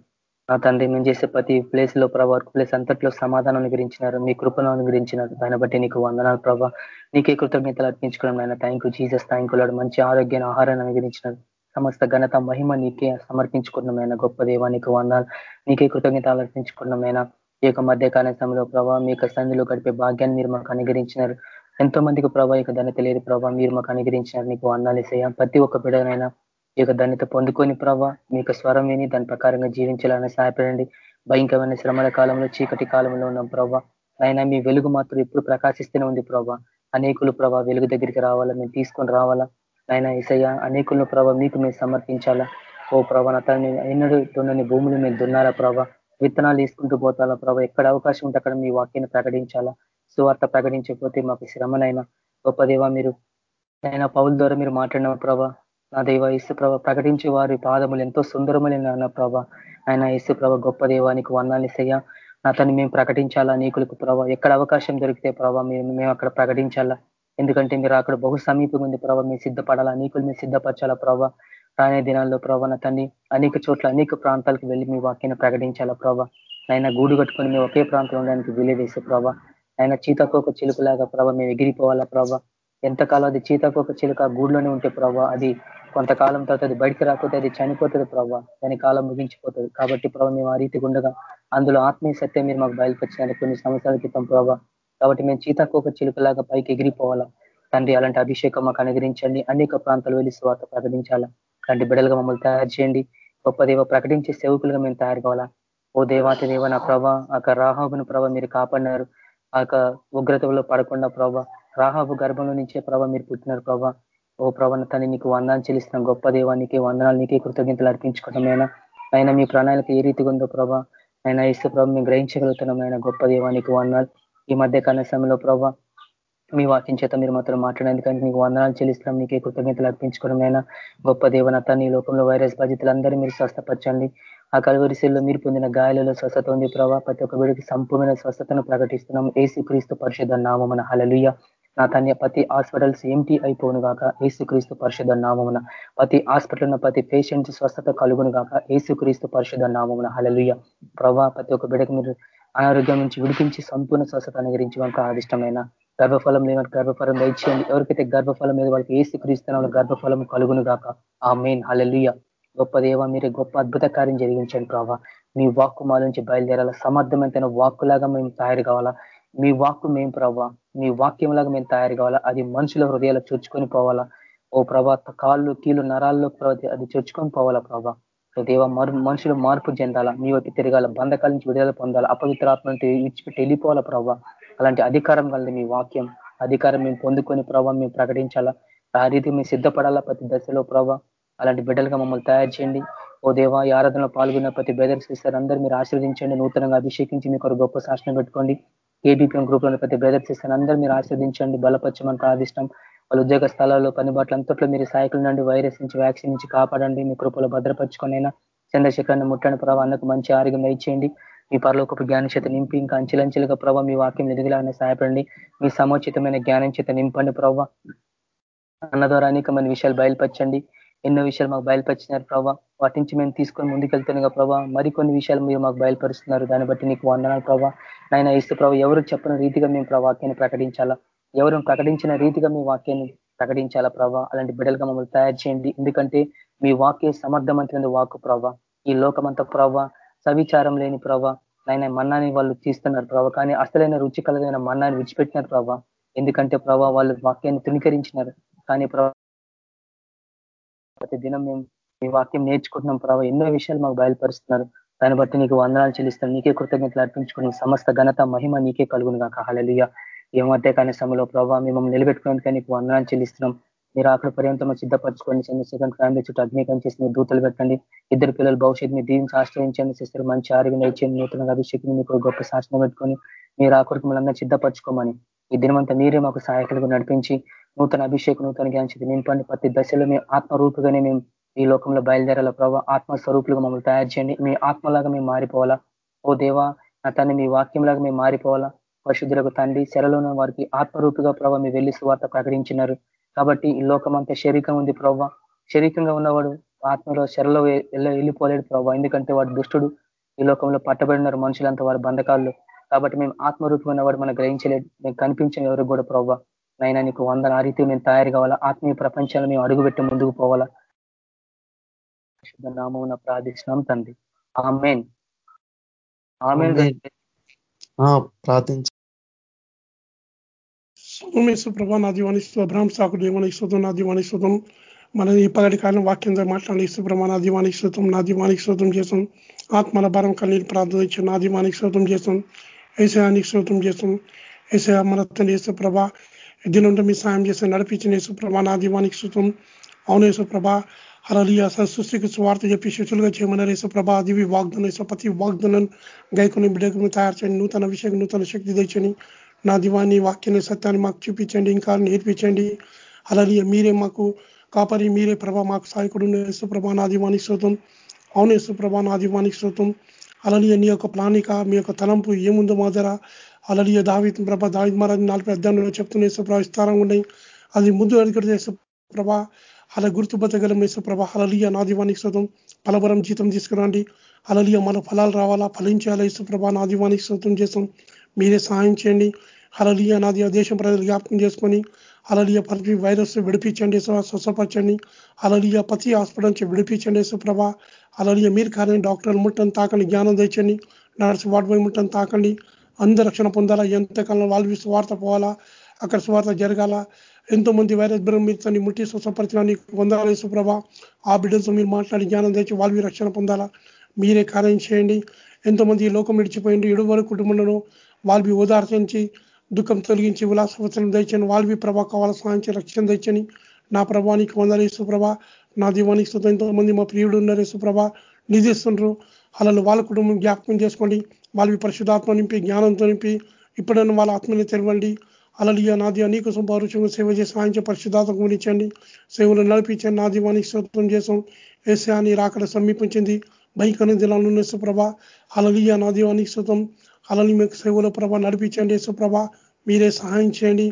నా తండ్రి మేము చేసే ప్రతి ప్లేస్లో ప్రభా వర్క్ ప్లేస్ అంతట్లో సమాధానం అనుగ్రహించినారు. మీ కృపను అనుగ్రహించినారు. దాన్ని బట్టి నీకు వందనాలు ప్రభా. నీకే కృతజ్ఞతలు అర్పించుకోవడం ఆయన thank you Jesus thank you మంచి ఆరోగ్యాన్ని ఆహారాన్ని అనుగ్రహించినారు. సమస్త ఘనత మహిమ నీకే సమర్పించుకున్నమైన గొప్ప దేవా నీకు వందాలు నీకే కృతజ్ఞతలు అర్పించుకున్నమైన ఈ యొక్క మధ్యకాల సమయంలో ప్రభావ మీ యొక్క సంధిలో గడిపే భాగ్యాన్ని మీరు మాకు అనుగ్రహించినారు. ఎంతో మందికి ప్రభావ యొక్క ధనత తెలియదు ప్రభావ మీరు మాకు అనుగ్రహించినారు. నీకు వందాలు ప్రతి ఒక్క బిడనైనా ఈ యొక్క ధన్యత పొందుకొని ప్రభావ మీ యొక్క స్వరం విని దాని ప్రకారంగా జీవించాలని సహాయపడండి. భయంకరమైన శ్రమల కాలంలో చీకటి కాలంలో ఉన్న ప్రభావ అయినా మీ వెలుగు మాత్రం ఎప్పుడు ప్రకాశిస్తూనే ఉంది ప్రభా. అనేకులు ప్రభా వెలుగు దగ్గరికి రావాలా మేము తీసుకొని రావాలా? ఆయన ఈసయ్య అనేకులను ప్రభావ మీకు మేము సమర్పించాలా? ఓ ప్రభా తనని ఎన్నడూ దున్నని భూములు మేము దున్నారా ప్రభా? విత్తనాలు తీసుకుంటూ పోతారా ప్రభా? ఎక్కడ అవకాశం ఉంటే అక్కడ మీ వాక్యాన్ని ప్రకటించాలా? సువార్త ప్రకటించకపోతే మాకు శ్రమనైనా. గొప్ప దేవ మీరు ఆయన పౌల ద్వారా మీరు మాట్లాడిన ప్రభా నా దేవ ఇసు ప్రభ ప్రకటించి వారి పాదములు ఎంతో సుందరమైన ప్రభ. ఆయన ఇసు ప్రభ గొప్ప దేవానికి వందాలిసయ్యా నా తను మేము ప్రకటించాలా నీకులకు ప్రభావ ఎక్కడ అవకాశం దొరికితే ప్రభావ మేము మేము అక్కడ ప్రకటించాలా? ఎందుకంటే మీరు అక్కడ బహు సమీపంగా ఉంది ప్రభావ మీరు సిద్ధపడాలా నీకులు మీరు సిద్ధపరచాలా ప్రభావ రానే దినాల్లో ప్రభావ తన్ని అనేక చోట్ల అనేక ప్రాంతాలకు వెళ్ళి మీ వాక్యాన్ని ప్రకటించాలా ప్రభావ ఆయన గూడు కట్టుకొని మేము ఒకే ప్రాంతంలో ఉండడానికి వీలేదేసే ప్రభావ ఆయన చీతకోక చిలుకలాగా ప్రభావ మేము ఎగిరిపోవాలా ప్రభావ ఎంతకాలం అది చీతకోక చిలుక గూడులోనే ఉంటే ప్రభావ అది కొంతకాలం తర్వాత అది బయటికి రాకపోతే అది చనిపోతుంది ప్రభావ దాని కాలం ముగించిపోతుంది. కాబట్టి ప్రభావ మేము ఆ రీతిగా ఉండగా అందులో ఆత్మీయ సత్యం మీరు మాకు బయలుపరిచినారు కొన్ని సంవత్సరాల క్రితం ప్రభావ కాబట్టి మేము చీతాకోక చిలుకలాగా పైకి ఎగిరిపోవాలా. తండ్రి అలాంటి అభిషేకం మాకు అనుగ్రహించండి. అనేక ప్రాంతాలు వెళ్ళి స్వార్థ ప్రకటించాలా. అలాంటి బిడలుగా మమ్మల్ని తయారు చేయండి. గొప్ప దేవ ప్రకటించే సేవకులుగా మేము తయారు కావాలా ఓ దేవాతి దేవ నా ప్రభా ఆ రాహాబును ప్రభ మీరు కాపాడినారు. ఆ ఉగ్రతలో పడకుండా ప్రభా రాహాబు గర్భంలో నుంచే ప్రభ మీరు పుట్టినారు ప్రభా ఓ ప్రవణ తని నీకు వందాన్ని చెల్లిస్తున్నాం. గొప్ప దేవానికి వందనాలు నీకే కృతజ్ఞతలు అర్పించుకోవటమైనా అయినా మీ ప్రణాళిక ఏ రీతిగా ఉందో ప్రభా ఆయన ఇస్తే ప్రభు మేము గ్రహించగలుగుతున్నాం ఆయన గొప్ప దేవానికి వందనాలు. ఈ మధ్య కాల సమయంలో ప్రభా మీ వాక్యం చేత మీరు మాత్రం మాట్లాడేందుకంటే మీకు వందనాలు చెల్లిస్తున్నాం నీకే కృతజ్ఞతలు అర్పించుకోవడం అయినా గొప్ప దేవనత నీ లోకంలో వైరస్ బాధితులందరూ మీరు స్వస్థపరచండి. ఆ కలువరిశీల్లో మీరు పొందిన గాయాలలో స్వస్థత ఉంది ప్రభా. ప్రతి ఒక్క వీడికి సంపూర్ణ స్వస్థతను ప్రకటిస్తున్నాం. ఏసీ క్రీస్తు పరిషత్ నామన హలలుయ నా తన్య ప్రతి హాస్పిటల్స్ ఎంటీ అయిపోను గాక ఏసుక్రీస్తు పరిషద నామమున. ప్రతి హాస్పిటల్ ఉన్న ప్రతి పేషెంట్ స్వస్థత కలుగును గాక ఏసుక్రీస్తు పరిషద నామమున. హలలుయ ప్రభా ప్రతి ఒక్క బిడకు మీరు అనారోగ్యం నుంచి విడిపించి సంపూర్ణ స్వస్థత అనుగరించడానికి ఆదిష్టమైన గర్భఫలం లేని గర్భఫలం దయచేయండి. ఎవరికైతే గర్భఫలం మీద వాళ్ళకి ఏసు క్రీస్తున్న గర్భఫలం కలుగును గాక ఆ మెయిన్ హలలుయ గొప్ప దేవ మీరే గొప్ప అద్భుత కార్యం జరిగించండి ప్రభా. మీ వాక్కు మా నుంచి బయలుదేరాలా. సమర్థమైన వాక్కులాగా మేము తయారు కావాలా. మీ వాక్కు మేము ప్రభా మీ వాక్యంలాగా మేము తయారు కావాలా? అది మనుషుల హృదయాలు చొచ్చుకొని పోవాలా? ఓ ప్రభా కాళ్ళు కీళ్ళు నరాల్లో అది చొచ్చుకొని పోవాలా ప్రభా? దేవ మనుషులు మార్పు చెందాలా? మీ వైపు తిరగాల బంధకాల నుంచి విడుదల పొందాలా? అపవిత్రాత్మ నుంచి విడిచిపెట్టి వెళ్ళిపోవాలా ప్రభావ అలాంటి అధికారం వల్ల మీ వాక్యం అధికారం మేము పొందుకొని ప్రభావ మేము ప్రకటించాలా? ఆ రీతి మేము సిద్ధపడాలా ప్రతి దశలో ప్రభావ అలాంటి బిడ్డలుగా మమ్మల్ని తయారు చేయండి. ఓ దేవా ఈ ఆరాధనలో పాల్గొన్న ప్రతి బ్రదర్స్ ఇస్తారు అందరూ మీరు ఆశీర్వదించండి నూతనంగా అభిషేకించి మీకు గొప్ప శాసనం పెట్టుకోండి. ఏబీపీఎం గ్రూప్లో ప్రతి బ్రదర్ సిస్టర్ అందరూ మీరు ఆస్వాదించండి బలపరచమని ప్రార్థిష్టం. వాళ్ళ ఉద్యోగ స్థలాల్లో పని బాటలు అంతట్లో మీరు సైకిల్ నుండి వైరస్ నుంచి వ్యాక్సిన్ నుంచి కాపాడండి. మీ కృపలో భద్రపరచుకునైనా అయినా చంద్రశేఖరాన్ని ముట్టని ప్రభావ అన్నకు మంచి ఆరోగ్యం ఇచ్చేయండి మీ పరలోకపు జ్ఞానం చేత నింపి ఇంకా అంచెలంచెలుగా ప్రభావ మీ వాక్యం ఎదిగిలాగానే సహాయపడండి. మీ సముచితమైన జ్ఞానం చేత నింపండి ప్రభావ అన్న ద్వారా అనేకమైన విషయాలు బయలుపరచండి. ఎన్నో విషయాలు మాకు బయలుపరిచినారు ప్రభావ వాటి నుంచి మేము తీసుకొని ముందుకెళ్తున్నాగా ప్రభావ మరికొన్ని విషయాలు మీరు మాకు బయలుపరుస్తున్నారు. దాన్ని బట్టి నీకు వందనాలు ప్రభావ నాయన ఇస్తే ప్రభావ ఎవరు చెప్పిన రీతిగా మేము వాక్యాన్ని ప్రకటించాలా? ఎవరు ప్రకటించిన రీతిగా మీ వాక్యాన్ని ప్రకటించాలా ప్రభావ అలాంటి బిడ్డలుగా మమ్మల్ని తయారు చేయండి. ఎందుకంటే మీ వాక్య సమర్థవంతమైన వాక్కు ప్రభావ ఈ లోకమంతా ప్రభావ సవిచారం లేని ప్రభావ నాయన మన్నాని వాళ్ళు తీస్తున్నారు ప్రభావ కానీ అసలైన రుచి కలదైన మన్నాన్ని విడిచిపెట్టినారు ప్రభావ ఎందుకంటే ప్రభావ వాళ్ళు వాక్యాన్ని తృణీకరించినారు. కానీ ప్రభావ ప్రతి దినం మేము మీ వాక్యం నేర్చుకుంటున్నాం ప్రభావ ఎన్నో విషయాలు మాకు బయలుపరుస్తున్నారు. దాన్ని బట్టి నీకు వందనాలు చెల్లిస్తాను నీకే కృతజ్ఞతలు అర్పించుకుని సమస్త ఘనత మహిమ నీకే కలుగును కాక హలలియ ఏ మధ్య కానీ సమయంలో ప్రభావ మేము నిలబెట్టుకోవడానికి నీకు వందనాలు చెల్లిస్తున్నాం. మీరు అక్కడ పర్యంతం సిద్ధపరచుకోండి చంద్రశేఖర్ ఫ్యామిలీ చుట్టూ అగ్నికం చేసి దూతలు పెట్టండి. ఇద్దరు పిల్లలు భవిష్యత్తు మీ దీవించి ఆశ్రయించండి. సిస్టర్ మంచి ఆరోగ్యం ఇచ్చేయండి. నూతన అభిషేకం మీకు గొప్ప శాసనం పెట్టుకొని మీరు ఆ కొరకు సిద్ధపరచుకోమని ఈ దినమంతా మీరే మాకు సహాయకులకు నడిపించి నూతన అభిషేకం నూతన జ్ఞానం నింపండి. ప్రతి దశలో మేము ఆత్మరూపుగానే మేము ఈ లోకంలో బయలుదేరాల ప్రభావ ఆత్మస్వరూపులుగా మమ్మల్ని తయారు చేయండి. మీ ఆత్మలాగా మేము మారిపోవాలా? ఓ దేవా నా తన్ని మీ వాక్యంలాగా మేము మారిపోవాలా? పరిశుద్ధులకు తండ్రి ఉన్న వారికి ఆత్మరూపిగా ప్రభావ మీ వెళ్ళి సువార్త ప్రకటించినారు. కాబట్టి ఈ లోకం అంతా శరీరం ఉంది ప్రభావ శరీరంగా ఉన్నవాడు ఆత్మలో శరలో వెళ్ళిపోలేడు ప్రభావ ఎందుకంటే వాడు దుష్టుడు. ఈ లోకంలో పట్టబడినారు మనుషులంతా వారి బంధకాల్లో. కాబట్టి మేము ఆత్మరూపమైన వాడు మనం గ్రహించలేదు మేము కనిపించం ఎవరికి కూడా ప్రభావ నైనా నీకు వందల ఆ రీతి మేము తయారు కావాలా? ఆత్మీయ ప్రపంచాన్ని మేము అడుగుపెట్టి ముందుకు పోవాలా? నామం ప్రార్థిస్తున్నాం తండ్రి. ఆమెన్. ఆమెన్ ప్రార్థించ. సోమేశ్వ ప్రభా నా దీవానికి అబ్రాహం సాకు దీవానికి శుతం నా దీవానికి శుతం మన ఈ పగటి కాలం వాక్యంతో మాట్లాడి ఇసుప్రభ నా దీవానికి శుతం నా దీవానికి శుతం చేసాం ఆత్మల భారం కలిగి ప్రార్థన ఇచ్చి నా దీవానికి శుతం చేసాం ఏసయానికి శుతం చేసాం ఏసయ మన తండ్రి యేసుప్రభ దినంలో మీ సాయం చేసి నడిపించిన యేసుప్రభ నా దీవానికి సుతం అవును యేసుప్రభ అలలియ సృష్టికి స్వార్థ చెప్పి శిష్యులుగా చేయమన్నారు యేసుప్రభ దివి వాగ్దానం యేసు ప్రతి వాగ్దానం గైకుని బిడ్డకు తయారు చేయండి. నూతన విషయం నూతన శక్తి తెచ్చని నా దివాన్ని వాక్యాన్ని సత్యాన్ని మాకు చూపించండి. ఇంకా నేర్పించండి. అలలియ మీరే మాకు కాపరి మీరే ప్రభా మాకు సాయకుడు యేసుప్రభ నా దీవానికి శ్రోతం అవును యేసుప్రభ నా దీవానికి శ్రోతం అలలియ నీ యొక్క ప్లానిక మీ యొక్క తలంపు ఏముందో మా ధర దావిత్ ప్రభ ప్రభా మహారాజ్ నాలుగు అధ్యాయంలో చెప్తున్న యేసు విస్తారంగా ఉన్నాయి అది ముందు అడిగడు యేసు అలా గుర్తుపట్టగలం యేసు అలలియ నా దివానికి శ్రోతం ఫలవరం జీతం తీసుకురండి. అలలియ మన ఫలాలు రావాలా ఫలించాలా యేసు ప్రభా నా దివానికి చేస్తాం. మీరే సహాయం చేయండి. అలలియ నాది దేశం ప్రజలు జ్ఞాపకం చేసుకొని అలలియ ప్రతి వైరస్ విడిపించండి స్వసపరచండి అలలియ ప్రతి హాస్పిటల్ నుంచి విడిపించండి సుప్రభ అలలియ మీరు కానీ డాక్టర్లు ముట్టని తాకండి జ్ఞానం తెచ్చండి. నర్సు వార్డు పోయి ముట్టని తాకండి. అందరు రక్షణ పొందాలా? ఎంతకాలం వాళ్ళు స్వార్థ పోవాలా? అక్కడ స్వార్థ జరగాల? ఎంతో మంది వైరస్ బ్రహ్మితని ముట్టి స్వస్థపరచడానికి పొందాలి సుప్రభ ఆ బిడ్డలతో మీరు మాట్లాడి జ్ఞానం తెచ్చి వాళ్ళు రక్షణ పొందాలా? మీరే కార్యం చేయండి. ఎంతోమంది లోకం విడిచిపోయింది ఇడువరు కుటుంబంలో వాళ్ళు ఓదార్చించి దుఃఖం తొలగించి ఉల్లాసవచనం తెచ్చని వాళ్ళవి ప్రభా కావాల సాధించి రక్షణ తెచ్చని. నా ప్రభానికి వందలు సుప్రభ నా దీవానికి సుత ఎంతో మంది మా ప్రియుడు ఉన్నారు సుప్రభ నిధిస్తుండ్రు అలా వాళ్ళ కుటుంబం జ్ఞాపకం చేసుకోండి. వాళ్ళవి పరిశుధాత్మ నింపి జ్ఞానంతో నింపి ఇప్పుడైనా వాళ్ళ ఆత్మని తెరవండి. అలలియ నాది అనేక సంపారుషంగా సేవ చేసి సాయించే పరిశుధాత్మ గురించండి సేవలు నడిపించండి. నాది వానికి శ్రోతం చేసాం ఏసే అని రాకడ సమీపించింది భయంకర దినాలను సుప్రభ అలలియ నాది వానికి శ్రోతం అలని మీకు సేవల ప్రభ నడిపించండి సుప్రభ మీరే సహాయం చేయండి.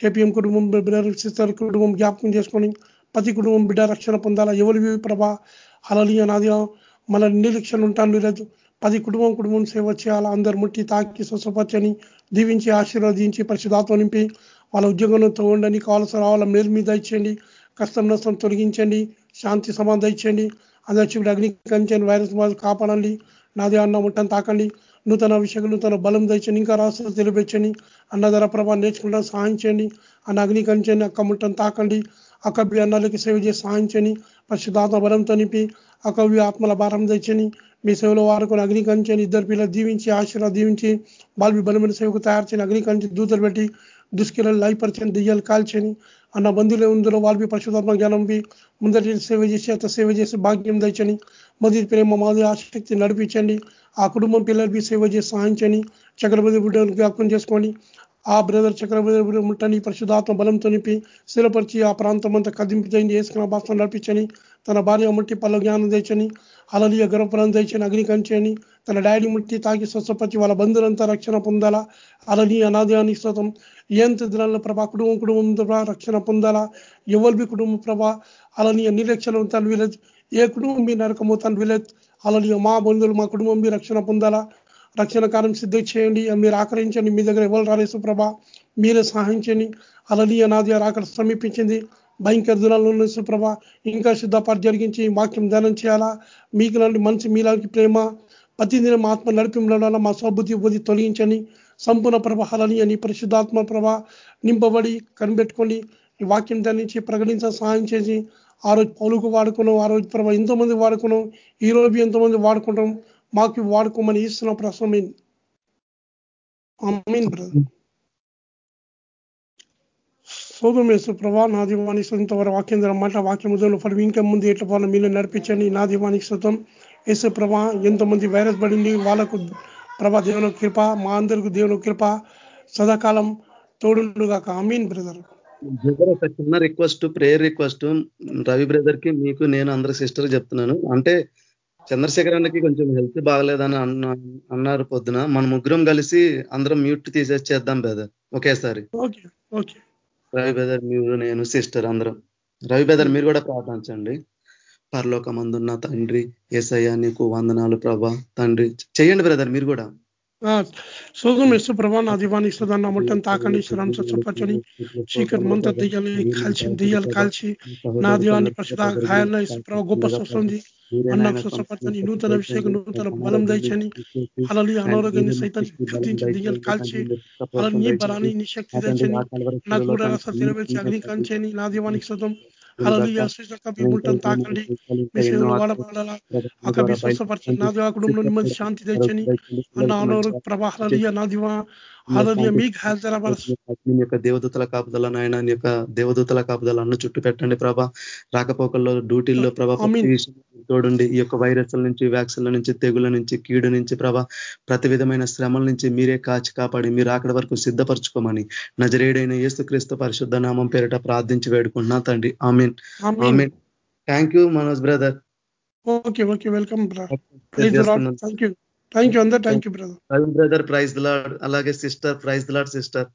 కేపీఎం కుటుంబం బిడ్డ సిస్టర్ కుటుంబం జ్ఞాపకం చేసుకొని ప్రతి కుటుంబం బిడ్డ రక్షణ పొందాలా? ఎవరి ప్రభ? అలలియ నాది మన నిర్లక్ష్యం ఉంటాను లేదు అది కుటుంబం కుటుంబం సేవ చేయాలా? అందరు ముట్టి తాకి స్వసపచ్చని దీవించి ఆశీర్వదించి పరిశుధాత్వం నింపి వాళ్ళ ఉద్యోగంలో తోండని కావాల్సిన రావాల? మేలు మీద ఇచ్చండి కష్టం నష్టం తొలగించండి. శాంతి సమాధి ఇచ్చండి అందరి అగ్ని కంచండి వైరస్ బాధ కాపాడండి. నాది అన్న ముట్టని తాకండి. నూతన విషయాలు నూతన బలం తెచ్చండి ఇంకా రాష్ట్రం తెలిపించండి అన్న ధర ప్రభావం నేర్చుకుంటాను సహాయం అన్న అగ్ని కంచండి అక్క ముట్టని తాకండి. అక్కవి అన్నాలకి సేవ చేసి సహాయం చేయని పరిశుధాత్మ బలంతో నింపి అక్కవి ఆత్మల భారం తెచ్చని మీ సేవలో వాడుకొని అగ్ని ఇద్దరు పిల్లలు దీవించి ఆశీర్వాద దీవించి బాల్వి బలమైన సేవకు తయారు చేయని అగ్నికరించి దూతలు పెట్టి దుష్కిలను లైపరిచని దెయ్యాలు కాల్చని అన్న బంధువులే ఉందిలో వాళ్ళవి పరిశుధాత్మ జ్ఞానంవి ముందరి సేవ చేసి అత సేవ చేసి భాగ్యం తెచ్చని మొదటి ప్రేమ మాది ఆసక్తి నడిపించండి. ఆ కుటుంబం పిల్లలకి సేవ చేసి సహాయించని చక్రవర్తి బుడ్డను జ్ఞాపకం చేసుకోండి. ఆ బ్రదర్ చక్రవర్తి ముట్టని పరిశుధాత్మ బలంతో నింపి స్థిరపరిచి ఆ ప్రాంతం అంతా కదింపు చేయండి. వేసుకున్న భాషను నడిపించని తన భార్య ముట్టి పల్లె జ్ఞానం తెచ్చని అలలియ గర్భఫలం తెచ్చని అగ్ని కంచని తన డాడీ ముట్టి తాకి స్వస్థపతి వాళ్ళ బంధువులంతా రక్షణ పొందాలా? అలని అనాదాని స్వతం ఎంత దినాల్లో ప్రభా కుటుంబం కుటుంబం రక్షణ పొందాలా? ఎవరి కుటుంబం ప్రభా? అలని నిర్లక్ష్యం తను వీలేదు ఏ కుటుంబం మీ నరకము తను వీలేదు అలని మా బంధువులు మా కుటుంబం మీ రక్షణ పొందాలా? రక్షణ కార్యం సిద్ధ చేయండి మీరు ఆకరించండి మీ దగ్గర ఎవరు రాలేసు ప్రభా? మీరే సహాయించండి అలని అనాది అక్కడ సమీపించింది. భయంకర దినాల్లో సుప్రభ ఇంకా సిద్ధపాటు జరిగించి వాక్యం ధ్యానం చేయాలా? మీకు లాంటి మంచి మీలాంటి ప్రేమ ప్రతిదినం ఆత్మ నడిపించడం మా స్వబుద్ధి బుద్ధి తొలగించని సంపూర్ణ ప్రభాలని అని పరిశుద్ధాత్మ ప్రభ నింపబడి కనిపెట్టుకొని వాక్యం ధ్యానించి ప్రకటించ సహాయం చేసి ఆ రోజు పౌలుకు వాడుకున్నాం. ఆ రోజు ప్రభ ఎంతో మంది వాడుకున్నాం. ఈ రోజు ఎంతో మంది వాడుకుంటాం. మాకు వాడుకోమని ఇస్తున్న ప్రశ్న బ్రదర్. సోదమేసు ప్రభా నా దీవానికి సుతం వారి వాక్యం మాట వాక్యం ఉదయంలో పడి ఇంకా ముందు ఎట్ల పోవాలో మీరు నడిపించండి. నా దీవానికి సుతం యేసు ప్రభా ఎంతమంది వైరస్ పడింది వాళ్ళకు ప్రభా దేవుని కృప మా అందరికి దేవుని కృప సదాకాలం తోడుగా అమీన్ బ్రదర్. ఒక చిన్న రిక్వెస్ట్ ప్రేయర్ రిక్వెస్ట్. రవి బ్రదర్కి మీకు నేను అందరి సిస్టర్ చెప్తున్నాను. అంటే చంద్రశేఖర్ అన్నకి కొంచెం హెల్త్ బాగలేదని అన్నారు పొద్దున. మన ముగ్గురం కలిసి అందరం మ్యూట్ తీసేసి చేద్దాం బ్రదర్. ఒకేసారి ఓకే ఓకే. రవి బ్రదర్ మీరు నేను సిస్టర్ అందరం. రవి బ్రదర్ మీరు కూడా ప్రార్థించండి. పరలోకమందున్న తండ్రి ఏసయ్య నీకు వందనాలు ప్రభా. తండ్రి చేయండి బ్రదర్ మీరు కూడా. శోధం ఇస్తూ ప్రభా నా దివానికి సుధాన్ని ముట్టని తాకండి. శ్రమ స్వచ్ఛపరచని చీకటి మంత దెయ్యాలని కాల్చి దెయ్యాలు కాల్చి నా దివాన్ని ప్రస్తుత గాయాలను ఇస్తూ ప్రభా గొప్ప స్వస్థంది. అన్నకు స్వస్థపరచని నూతన అభిషేకం నూతన బలం దని అలలి అనారోగ్యాన్ని సైతాన్ని గుర్తించి దెయ్యాలు కాల్చి అలా నీ బలాన్ని నీ శక్తి దని నాకు కూడా రస తిరవేసి అగ్ని కాంచని నా దీవానికి సదం అలా కవి ముట్టని తాకండి మీ సేవలు వాడబడాలా ఆ కవి స్వస్థపరచండి నా దేవా కుటుంబంలో నెమ్మది శాంతి తెచ్చని అన్న నా దివా మీకు మీ యొక్క దేవదూతల కాపుదల నాయన నీ యొక్క దేవదూతల కాపుదల అన్న చుట్టూ పెట్టండి ప్రభా. రాకపోకల్లో డ్యూటీల్లో ప్రభా తోడుండి ఈ యొక్క వైరస్ల నుంచి వ్యాక్సిన్ల నుంచి తెగుల నుంచి కీడు నుంచి ప్రభా ప్రతి విధమైన శ్రమల నుంచి మీరే కాచి కాపాడి మీరు అక్కడ వరకు సిద్ధపరచుకోమని నజరేడైన ఏసుక్రీస్తు పరిశుద్ధ నామం పేరిట ప్రార్థించి వేడుకుంటున్నా తండ్రి. Amen. Amen. Thank you Manoj brother. Okay okay welcome thank you thank you అందరు thank you brother brother praise the lord అలాగే సిస్టర్ ప్రైజ్ దిలాడ్ సిస్టర్